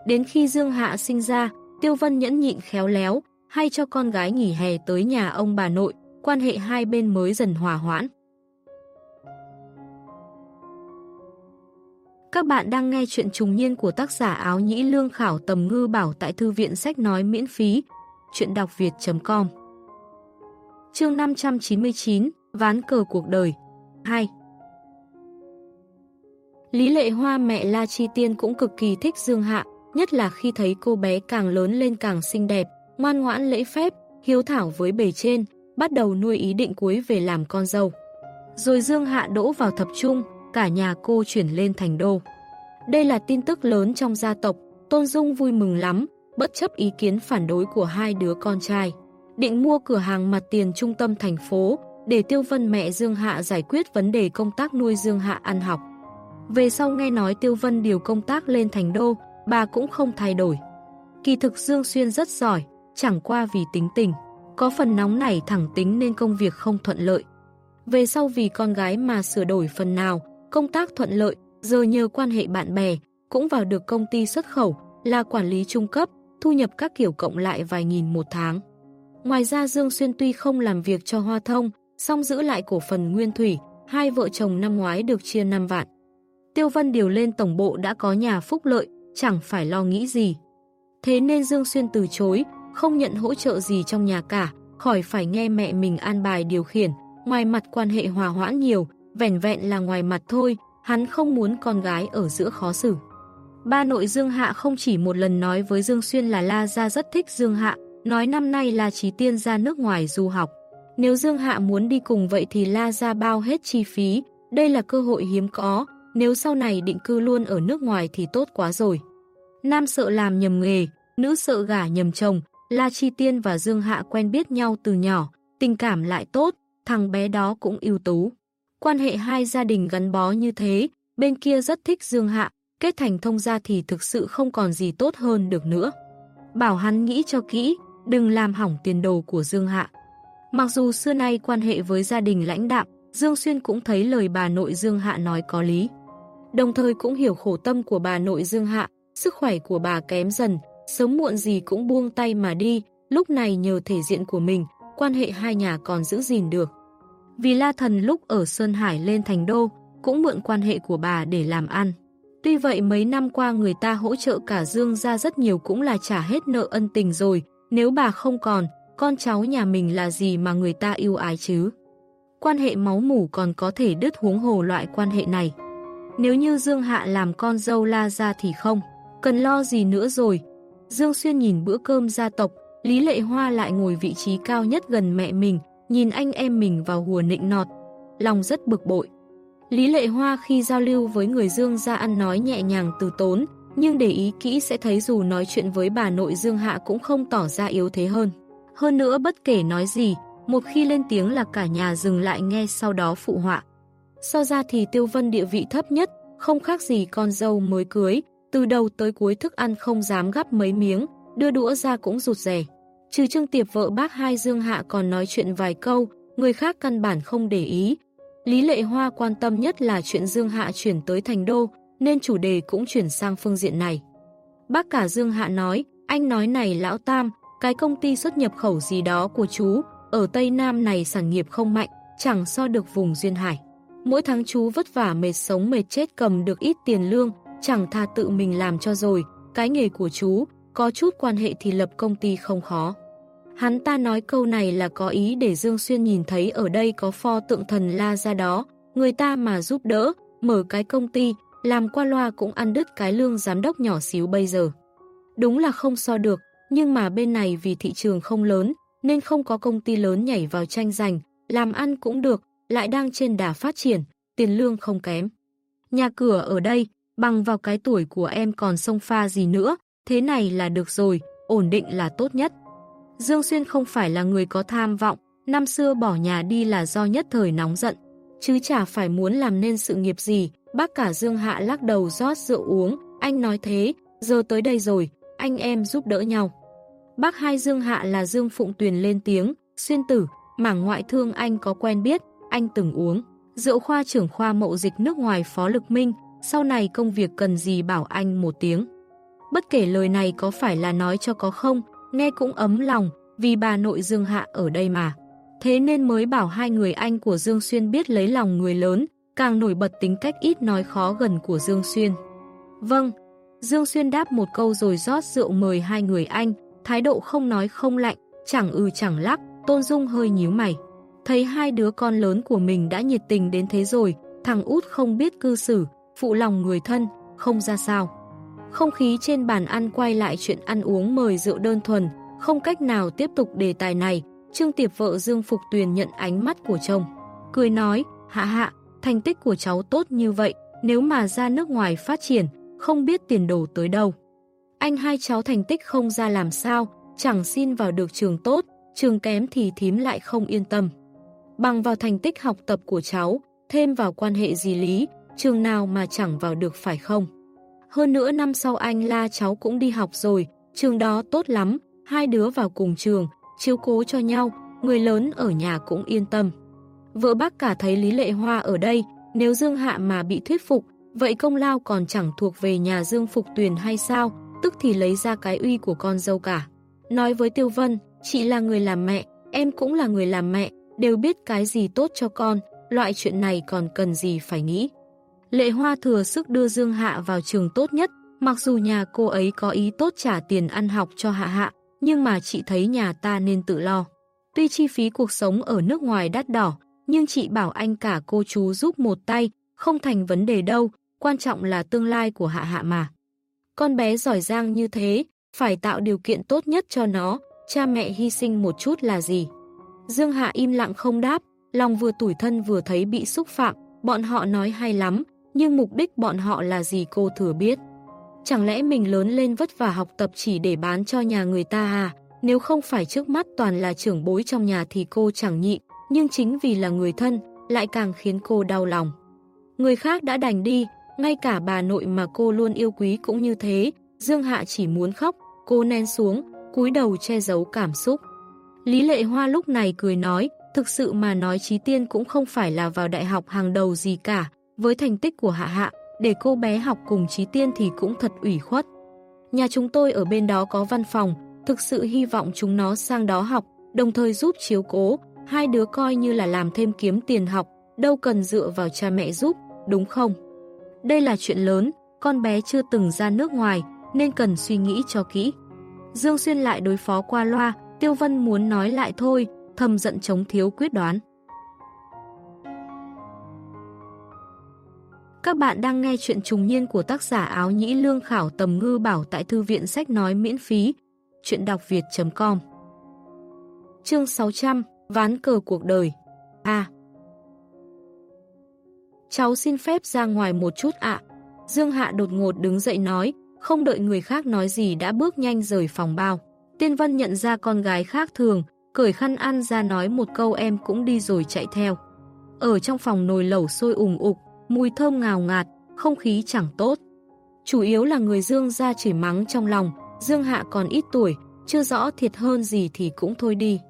Đến khi Dương Hạ sinh ra, Tiêu Vân nhẫn nhịn khéo léo, hay cho con gái nghỉ hè tới nhà ông bà nội, quan hệ hai bên mới dần hòa hoãn. Các bạn đang nghe chuyện trùng niên của tác giả áo nhĩ lương khảo tầm ngư bảo tại thư viện sách nói miễn phí. Chuyện đọc việt.com Chương 599 Ván cờ cuộc đời 2 Lý Lệ Hoa mẹ La Chi Tiên cũng cực kỳ thích Dương Hạ, nhất là khi thấy cô bé càng lớn lên càng xinh đẹp, ngoan ngoãn lễ phép, hiếu thảo với bề trên, bắt đầu nuôi ý định cuối về làm con dâu. Rồi Dương Hạ đỗ vào thập trung, cả nhà cô chuyển lên thành đô. Đây là tin tức lớn trong gia tộc, Tôn Dung vui mừng lắm, bất chấp ý kiến phản đối của hai đứa con trai. Định mua cửa hàng mặt tiền trung tâm thành phố, để Tiêu Vân mẹ Dương Hạ giải quyết vấn đề công tác nuôi Dương Hạ ăn học. Về sau nghe nói Tiêu Vân điều công tác lên thành đô, bà cũng không thay đổi. Kỳ thực Dương Xuyên rất giỏi, chẳng qua vì tính tình. Có phần nóng nảy thẳng tính nên công việc không thuận lợi. Về sau vì con gái mà sửa đổi phần nào, công tác thuận lợi, giờ nhờ quan hệ bạn bè, cũng vào được công ty xuất khẩu, là quản lý trung cấp, thu nhập các kiểu cộng lại vài nghìn một tháng. Ngoài ra Dương Xuyên tuy không làm việc cho Hoa Thông, song giữ lại cổ phần Nguyên Thủy, hai vợ chồng năm ngoái được chia 5 vạn. Tiêu Vân điều lên tổng bộ đã có nhà phúc lợi, chẳng phải lo nghĩ gì. Thế nên Dương Xuyên từ chối, không nhận hỗ trợ gì trong nhà cả, khỏi phải nghe mẹ mình an bài điều khiển, ngoài mặt quan hệ hòa hoãn nhiều, vẻn vẹn là ngoài mặt thôi, hắn không muốn con gái ở giữa khó xử. Ba nội Dương Hạ không chỉ một lần nói với Dương Xuyên là La Gia rất thích Dương Hạ, nói năm nay là Trí Tiên ra nước ngoài du học. Nếu Dương Hạ muốn đi cùng vậy thì La Gia bao hết chi phí, đây là cơ hội hiếm có, nếu sau này định cư luôn ở nước ngoài thì tốt quá rồi. Nam sợ làm nhầm nghề, nữ sợ gả nhầm chồng, La Chi Tiên và Dương Hạ quen biết nhau từ nhỏ, tình cảm lại tốt, thằng bé đó cũng ưu tú. Quan hệ hai gia đình gắn bó như thế, bên kia rất thích Dương Hạ, kết thành thông gia thì thực sự không còn gì tốt hơn được nữa. Bảo hắn nghĩ cho kỹ, đừng làm hỏng tiền đồ của Dương Hạ. Mặc dù xưa nay quan hệ với gia đình lãnh đạm, Dương Xuyên cũng thấy lời bà nội Dương Hạ nói có lý. Đồng thời cũng hiểu khổ tâm của bà nội Dương Hạ, sức khỏe của bà kém dần, sớm muộn gì cũng buông tay mà đi, lúc này nhờ thể diện của mình, quan hệ hai nhà còn giữ gìn được. Vì La Thần lúc ở Sơn Hải lên thành đô, cũng mượn quan hệ của bà để làm ăn. Tuy vậy mấy năm qua người ta hỗ trợ cả Dương ra rất nhiều cũng là trả hết nợ ân tình rồi, nếu bà không còn, con cháu nhà mình là gì mà người ta yêu ái chứ? Quan hệ máu mủ còn có thể đứt huống hồ loại quan hệ này. Nếu như Dương Hạ làm con dâu la ra thì không, cần lo gì nữa rồi. Dương Xuyên nhìn bữa cơm gia tộc, Lý Lệ Hoa lại ngồi vị trí cao nhất gần mẹ mình, nhìn anh em mình vào hùa nịnh nọt, lòng rất bực bội. Lý Lệ Hoa khi giao lưu với người Dương ra ăn nói nhẹ nhàng từ tốn, nhưng để ý kỹ sẽ thấy dù nói chuyện với bà nội Dương Hạ cũng không tỏ ra yếu thế hơn. Hơn nữa bất kể nói gì, một khi lên tiếng là cả nhà dừng lại nghe sau đó phụ họa. So ra thì Tiêu Vân địa vị thấp nhất, không khác gì con dâu mới cưới, từ đầu tới cuối thức ăn không dám gắp mấy miếng, đưa đũa ra cũng rụt rè. Trừ Trương Tiệp vợ bác hai Dương Hạ còn nói chuyện vài câu, người khác căn bản không để ý. Lý Lệ Hoa quan tâm nhất là chuyện Dương Hạ chuyển tới thành đô, nên chủ đề cũng chuyển sang phương diện này. Bác cả Dương Hạ nói, anh nói này lão Tam, cái công ty xuất nhập khẩu gì đó của chú, ở Tây Nam này sản nghiệp không mạnh, chẳng so được vùng Duyên Hải. Mỗi tháng chú vất vả mệt sống mệt chết cầm được ít tiền lương, chẳng tha tự mình làm cho rồi, cái nghề của chú, có chút quan hệ thì lập công ty không khó. Hắn ta nói câu này là có ý để Dương Xuyên nhìn thấy ở đây có pho tượng thần la ra đó, người ta mà giúp đỡ, mở cái công ty, làm qua loa cũng ăn đứt cái lương giám đốc nhỏ xíu bây giờ. Đúng là không so được, nhưng mà bên này vì thị trường không lớn, nên không có công ty lớn nhảy vào tranh giành, làm ăn cũng được, lại đang trên đà phát triển, tiền lương không kém. Nhà cửa ở đây, bằng vào cái tuổi của em còn sông pha gì nữa, thế này là được rồi, ổn định là tốt nhất. Dương Xuyên không phải là người có tham vọng, năm xưa bỏ nhà đi là do nhất thời nóng giận, chứ chả phải muốn làm nên sự nghiệp gì, bác cả Dương Hạ lắc đầu rót rượu uống, anh nói thế, giờ tới đây rồi, anh em giúp đỡ nhau. Bác hai Dương Hạ là Dương Phụng Tuyền lên tiếng, xuyên tử, mảng ngoại thương anh có quen biết, anh từng uống. Rượu khoa trưởng khoa mậu dịch nước ngoài Phó Lực Minh, sau này công việc cần gì bảo anh một tiếng. Bất kể lời này có phải là nói cho có không, nghe cũng ấm lòng, vì bà nội Dương Hạ ở đây mà. Thế nên mới bảo hai người anh của Dương Xuyên biết lấy lòng người lớn, càng nổi bật tính cách ít nói khó gần của Dương Xuyên. Vâng, Dương Xuyên đáp một câu rồi rót rượu mời hai người anh, thái độ không nói không lạnh, chẳng ư chẳng lắc, Tôn Dung hơi nhíu mày. Thấy hai đứa con lớn của mình đã nhiệt tình đến thế rồi, thằng út không biết cư xử, phụ lòng người thân, không ra sao. Không khí trên bàn ăn quay lại chuyện ăn uống mời rượu đơn thuần, không cách nào tiếp tục đề tài này, Trương Tiệp vợ Dương Phục Tuyền nhận ánh mắt của chồng. Cười nói, hạ hạ, thành tích của cháu tốt như vậy, nếu mà ra nước ngoài phát triển, không biết tiền đồ tới đâu. Anh hai cháu thành tích không ra làm sao, chẳng xin vào được trường tốt, trường kém thì thím lại không yên tâm. Bằng vào thành tích học tập của cháu, thêm vào quan hệ gì lý, trường nào mà chẳng vào được phải không? Hơn nữa năm sau anh la cháu cũng đi học rồi, trường đó tốt lắm, hai đứa vào cùng trường, chiếu cố cho nhau, người lớn ở nhà cũng yên tâm. Vợ bác cả thấy Lý Lệ Hoa ở đây, nếu Dương Hạ mà bị thuyết phục, vậy công lao còn chẳng thuộc về nhà Dương Phục Tuyền hay sao, tức thì lấy ra cái uy của con dâu cả. Nói với Tiêu Vân, chị là người làm mẹ, em cũng là người làm mẹ, đều biết cái gì tốt cho con, loại chuyện này còn cần gì phải nghĩ. Lệ Hoa thừa sức đưa Dương Hạ vào trường tốt nhất, mặc dù nhà cô ấy có ý tốt trả tiền ăn học cho Hạ Hạ, nhưng mà chị thấy nhà ta nên tự lo. Tuy chi phí cuộc sống ở nước ngoài đắt đỏ, nhưng chị bảo anh cả cô chú giúp một tay, không thành vấn đề đâu, quan trọng là tương lai của Hạ Hạ mà. Con bé giỏi giang như thế, phải tạo điều kiện tốt nhất cho nó, cha mẹ hy sinh một chút là gì. Dương Hạ im lặng không đáp, lòng vừa tủi thân vừa thấy bị xúc phạm, bọn họ nói hay lắm, nhưng mục đích bọn họ là gì cô thừa biết. Chẳng lẽ mình lớn lên vất vả học tập chỉ để bán cho nhà người ta à? Nếu không phải trước mắt toàn là trưởng bối trong nhà thì cô chẳng nhịn, nhưng chính vì là người thân, lại càng khiến cô đau lòng. Người khác đã đành đi, ngay cả bà nội mà cô luôn yêu quý cũng như thế, Dương Hạ chỉ muốn khóc, cô nén xuống, cúi đầu che giấu cảm xúc. Lý Lệ Hoa lúc này cười nói, thực sự mà nói Trí Tiên cũng không phải là vào đại học hàng đầu gì cả, với thành tích của Hạ Hạ, để cô bé học cùng Trí Tiên thì cũng thật ủy khuất. Nhà chúng tôi ở bên đó có văn phòng, thực sự hy vọng chúng nó sang đó học, đồng thời giúp chiếu cố, hai đứa coi như là làm thêm kiếm tiền học, đâu cần dựa vào cha mẹ giúp, đúng không? Đây là chuyện lớn, con bé chưa từng ra nước ngoài, nên cần suy nghĩ cho kỹ. Dương Xuyên lại đối phó qua loa, Tiêu Vân muốn nói lại thôi, thầm giận chống thiếu quyết đoán. Các bạn đang nghe chuyện trùng niên của tác giả áo nhĩ lương khảo tầm ngư bảo tại thư viện sách nói miễn phí. Chuyện đọc việt.com Chương 600 Ván cờ cuộc đời A Cháu xin phép ra ngoài một chút ạ. Dương Hạ đột ngột đứng dậy nói, không đợi người khác nói gì đã bước nhanh rời phòng bao. Tiên Vân nhận ra con gái khác thường, cởi khăn ăn ra nói một câu em cũng đi rồi chạy theo. Ở trong phòng nồi lẩu sôi ủng ục, mùi thơm ngào ngạt, không khí chẳng tốt. Chủ yếu là người Dương ra chỉ mắng trong lòng, Dương Hạ còn ít tuổi, chưa rõ thiệt hơn gì thì cũng thôi đi.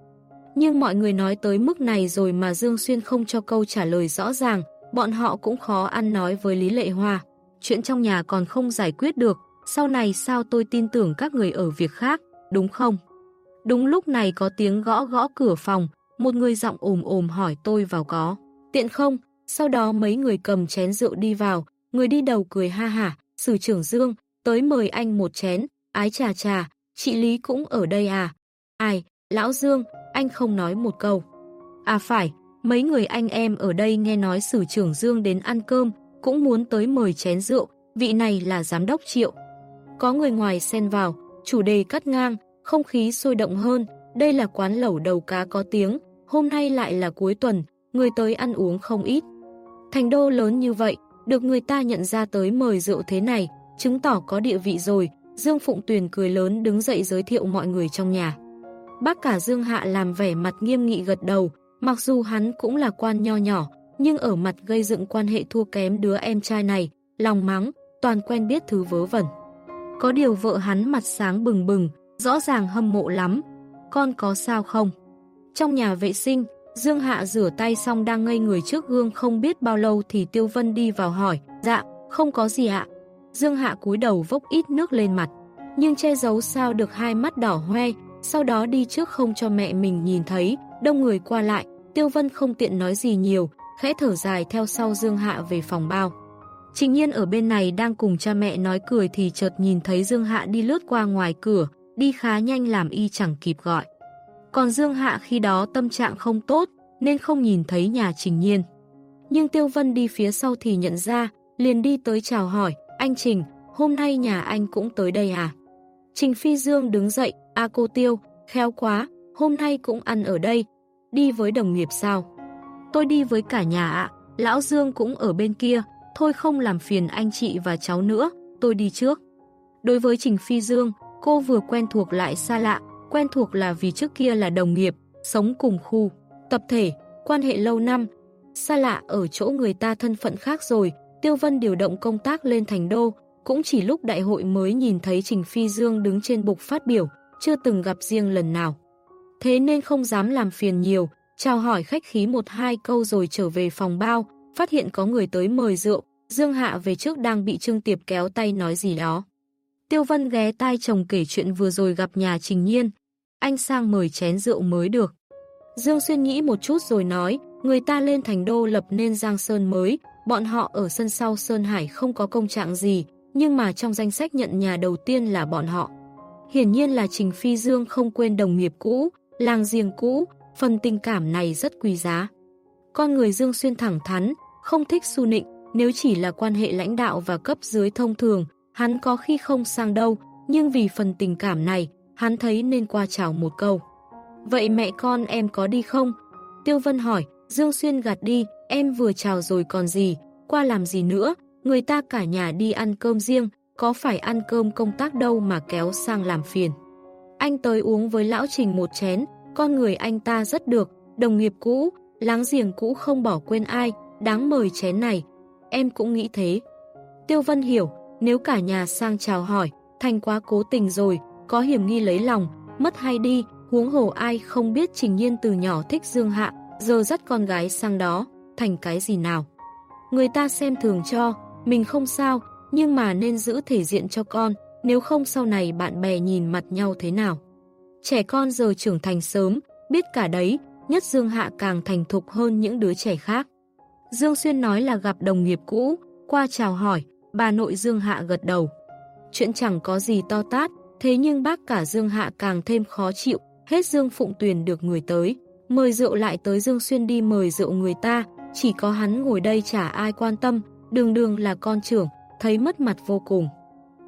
Nhưng mọi người nói tới mức này rồi mà Dương Xuyên không cho câu trả lời rõ ràng, bọn họ cũng khó ăn nói với Lý Lệ Hoa. Chuyện trong nhà còn không giải quyết được, sau này sao tôi tin tưởng các người ở việc khác, đúng không? Đúng lúc này có tiếng gõ gõ cửa phòng, một người giọng ồm ồm hỏi tôi vào có. Tiện không? Sau đó mấy người cầm chén rượu đi vào, người đi đầu cười ha hả, sử trưởng Dương, tới mời anh một chén, ái trà trà, chị Lý cũng ở đây à? Ai, lão Dương, anh không nói một câu. À phải, mấy người anh em ở đây nghe nói sử trưởng Dương đến ăn cơm, cũng muốn tới mời chén rượu, vị này là giám đốc triệu. Có người ngoài xen vào, chủ đề cắt ngang, không khí sôi động hơn, đây là quán lẩu đầu cá có tiếng, hôm nay lại là cuối tuần, người tới ăn uống không ít. Thành đô lớn như vậy, được người ta nhận ra tới mời rượu thế này, chứng tỏ có địa vị rồi, Dương Phụng Tuyền cười lớn đứng dậy giới thiệu mọi người trong nhà. Bác cả Dương Hạ làm vẻ mặt nghiêm nghị gật đầu, mặc dù hắn cũng là quan nho nhỏ, nhưng ở mặt gây dựng quan hệ thua kém đứa em trai này, lòng mắng, toàn quen biết thứ vớ vẩn. Có điều vợ hắn mặt sáng bừng bừng, rõ ràng hâm mộ lắm. Con có sao không? Trong nhà vệ sinh, Dương Hạ rửa tay xong đang ngây người trước gương không biết bao lâu thì Tiêu Vân đi vào hỏi, dạ, không có gì ạ. Dương Hạ cúi đầu vốc ít nước lên mặt, nhưng che giấu sao được hai mắt đỏ hoe, sau đó đi trước không cho mẹ mình nhìn thấy, đông người qua lại, Tiêu Vân không tiện nói gì nhiều, khẽ thở dài theo sau Dương Hạ về phòng bao. Trình nhiên ở bên này đang cùng cha mẹ nói cười thì chợt nhìn thấy Dương Hạ đi lướt qua ngoài cửa, đi khá nhanh làm y chẳng kịp gọi. Còn Dương Hạ khi đó tâm trạng không tốt, nên không nhìn thấy nhà Trình Nhiên. Nhưng Tiêu Vân đi phía sau thì nhận ra, liền đi tới chào hỏi, anh Trình, hôm nay nhà anh cũng tới đây à? Trình Phi Dương đứng dậy, a cô Tiêu, khéo quá, hôm nay cũng ăn ở đây, đi với đồng nghiệp sao? Tôi đi với cả nhà ạ, Lão Dương cũng ở bên kia, thôi không làm phiền anh chị và cháu nữa, tôi đi trước. Đối với Trình Phi Dương, cô vừa quen thuộc lại xa lạ, quen thuộc là vì trước kia là đồng nghiệp, sống cùng khu, tập thể, quan hệ lâu năm. Xa lạ ở chỗ người ta thân phận khác rồi, Tiêu Vân điều động công tác lên thành đô, cũng chỉ lúc đại hội mới nhìn thấy Trình Phi Dương đứng trên bục phát biểu, chưa từng gặp riêng lần nào. Thế nên không dám làm phiền nhiều, chào hỏi khách khí một hai câu rồi trở về phòng bao, phát hiện có người tới mời rượu, Dương Hạ về trước đang bị Trương Tiệp kéo tay nói gì đó. Tiêu Vân ghé tai chồng kể chuyện vừa rồi gặp nhà Trình Nhiên, anh sang mời chén rượu mới được. Dương Xuyên nghĩ một chút rồi nói, người ta lên thành đô lập nên Giang Sơn mới, bọn họ ở sân sau Sơn Hải không có công trạng gì, nhưng mà trong danh sách nhận nhà đầu tiên là bọn họ. Hiển nhiên là Trình Phi Dương không quên đồng nghiệp cũ, làng giềng cũ, phần tình cảm này rất quý giá. Con người Dương Xuyên thẳng thắn, không thích su nịnh, nếu chỉ là quan hệ lãnh đạo và cấp dưới thông thường, hắn có khi không sang đâu, nhưng vì phần tình cảm này, hắn thấy nên qua chào một câu. Vậy mẹ con em có đi không? Tiêu Vân hỏi, Dương Xuyên gạt đi, em vừa chào rồi còn gì, qua làm gì nữa, người ta cả nhà đi ăn cơm riêng, có phải ăn cơm công tác đâu mà kéo sang làm phiền. Anh tới uống với lão Trình một chén, con người anh ta rất được, đồng nghiệp cũ, láng giềng cũ không bỏ quên ai, đáng mời chén này. Em cũng nghĩ thế. Tiêu Vân hiểu, nếu cả nhà sang chào hỏi, thành quá cố tình rồi, có hiểm nghi lấy lòng, mất hay đi, huống hồ ai không biết Trình Nhiên từ nhỏ thích Dương Hạ, giờ dắt con gái sang đó, thành cái gì nào. Người ta xem thường cho, mình không sao, nhưng mà nên giữ thể diện cho con, nếu không sau này bạn bè nhìn mặt nhau thế nào. Trẻ con giờ trưởng thành sớm, biết cả đấy, nhất Dương Hạ càng thành thục hơn những đứa trẻ khác. Dương Xuyên nói là gặp đồng nghiệp cũ, qua chào hỏi, bà nội Dương Hạ gật đầu. Chuyện chẳng có gì to tát, thế nhưng bác cả Dương Hạ càng thêm khó chịu, hết Dương Phụng Tuyền được người tới. Mời rượu lại tới Dương Xuyên đi mời rượu người ta, chỉ có hắn ngồi đây chả ai quan tâm, đường đường là con trưởng, thấy mất mặt vô cùng.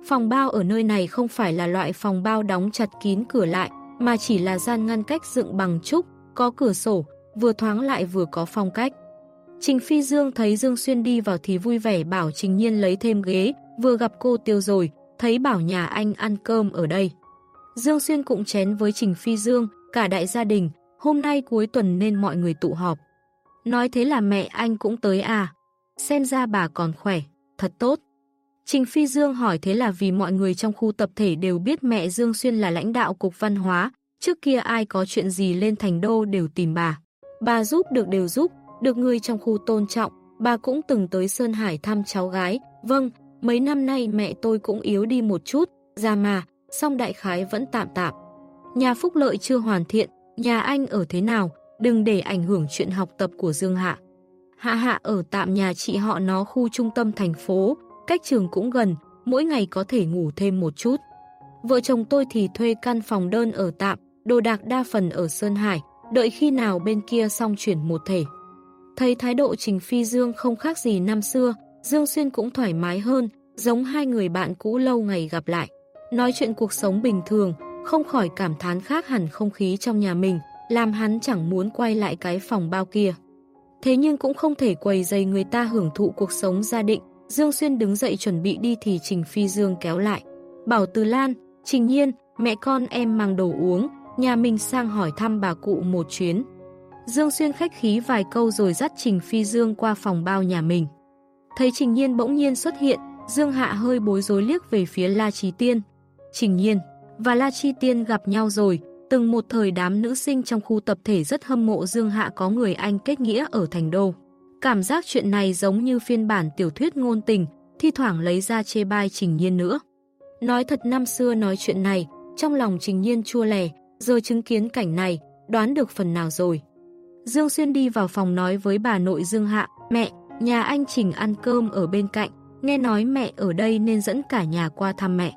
Phòng bao ở nơi này không phải là loại phòng bao đóng chặt kín cửa lại, mà chỉ là gian ngăn cách dựng bằng trúc, có cửa sổ, vừa thoáng lại vừa có phong cách. Trình Phi Dương thấy Dương Xuyên đi vào thì vui vẻ bảo Trình Nhiên lấy thêm ghế, vừa gặp cô tiêu rồi, thấy bảo nhà anh ăn cơm ở đây. Dương Xuyên cũng chén với Trình Phi Dương, cả đại gia đình, hôm nay cuối tuần nên mọi người tụ họp. Nói thế là mẹ anh cũng tới à, xem ra bà còn khỏe, thật tốt. Trình Phi Dương hỏi thế là vì mọi người trong khu tập thể đều biết mẹ Dương Xuyên là lãnh đạo cục văn hóa, trước kia ai có chuyện gì lên thành đô đều tìm bà. Bà giúp được đều giúp, được người trong khu tôn trọng, bà cũng từng tới Sơn Hải thăm cháu gái. Vâng, mấy năm nay mẹ tôi cũng yếu đi một chút, ra mà, song đại khái vẫn tạm tạm. Nhà phúc lợi chưa hoàn thiện, nhà anh ở thế nào, đừng để ảnh hưởng chuyện học tập của Dương Hạ. Hạ Hạ ở tạm nhà chị họ nó khu trung tâm thành phố, cách trường cũng gần, mỗi ngày có thể ngủ thêm một chút. Vợ chồng tôi thì thuê căn phòng đơn ở tạm, đồ đạc đa phần ở Sơn Hải, đợi khi nào bên kia xong chuyển một thể. Thấy thái độ Trình Phi Dương không khác gì năm xưa, Dương Xuyên cũng thoải mái hơn, giống hai người bạn cũ lâu ngày gặp lại. Nói chuyện cuộc sống bình thường, không khỏi cảm thán khác hẳn không khí trong nhà mình, làm hắn chẳng muốn quay lại cái phòng bao kia. Thế nhưng cũng không thể quầy dày người ta hưởng thụ cuộc sống gia định, Dương Xuyên đứng dậy chuẩn bị đi thì Trình Phi Dương kéo lại. Bảo Từ Lan, Trình Nhiên, mẹ con em mang đồ uống, nhà mình sang hỏi thăm bà cụ một chuyến. Dương Xuyên khách khí vài câu rồi dắt Trình Phi Dương qua phòng bao nhà mình. Thấy Trình Nhiên bỗng nhiên xuất hiện, Dương Hạ hơi bối rối liếc về phía La Trí Tiên. Trình Nhiên và La Chi Tiên gặp nhau rồi, từng một thời đám nữ sinh trong khu tập thể rất hâm mộ Dương Hạ có người anh kết nghĩa ở Thành Đô. Cảm giác chuyện này giống như phiên bản tiểu thuyết ngôn tình, thi thoảng lấy ra chê bai Trình Nhiên nữa. Nói thật năm xưa nói chuyện này, trong lòng Trình Nhiên chua lè, giờ chứng kiến cảnh này, đoán được phần nào rồi. Dương Xuyên đi vào phòng nói với bà nội Dương Hạ, mẹ, nhà anh Trình ăn cơm ở bên cạnh, nghe nói mẹ ở đây nên dẫn cả nhà qua thăm mẹ.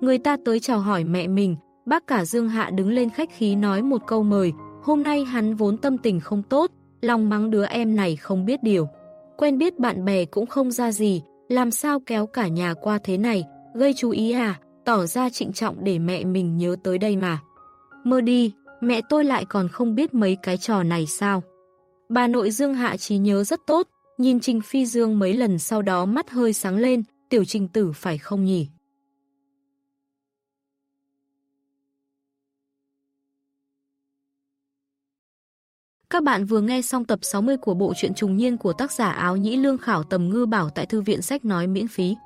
Người ta tới chào hỏi mẹ mình, bác cả Dương Hạ đứng lên khách khí nói một câu mời, hôm nay hắn vốn tâm tình không tốt, lòng mắng đứa em này không biết điều. Quen biết bạn bè cũng không ra gì, làm sao kéo cả nhà qua thế này, gây chú ý à, tỏ ra trịnh trọng để mẹ mình nhớ tới đây mà. Mơ đi, mẹ tôi lại còn không biết mấy cái trò này sao. Bà nội Dương Hạ trí nhớ rất tốt, nhìn Trình Phi Dương mấy lần sau đó mắt hơi sáng lên, tiểu trình tử phải không nhỉ? Các bạn vừa nghe xong tập 60 của bộ truyện trùng niên của tác giả áo nhĩ lương khảo tầm ngư bảo tại thư viện sách nói miễn phí.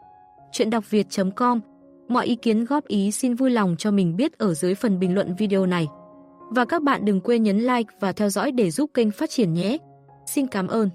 Chuyện đọc việt.com Mọi ý kiến góp ý xin vui lòng cho mình biết ở dưới phần bình luận video này. Và các bạn đừng quên nhấn like và theo dõi để giúp kênh phát triển nhé. Xin cảm ơn.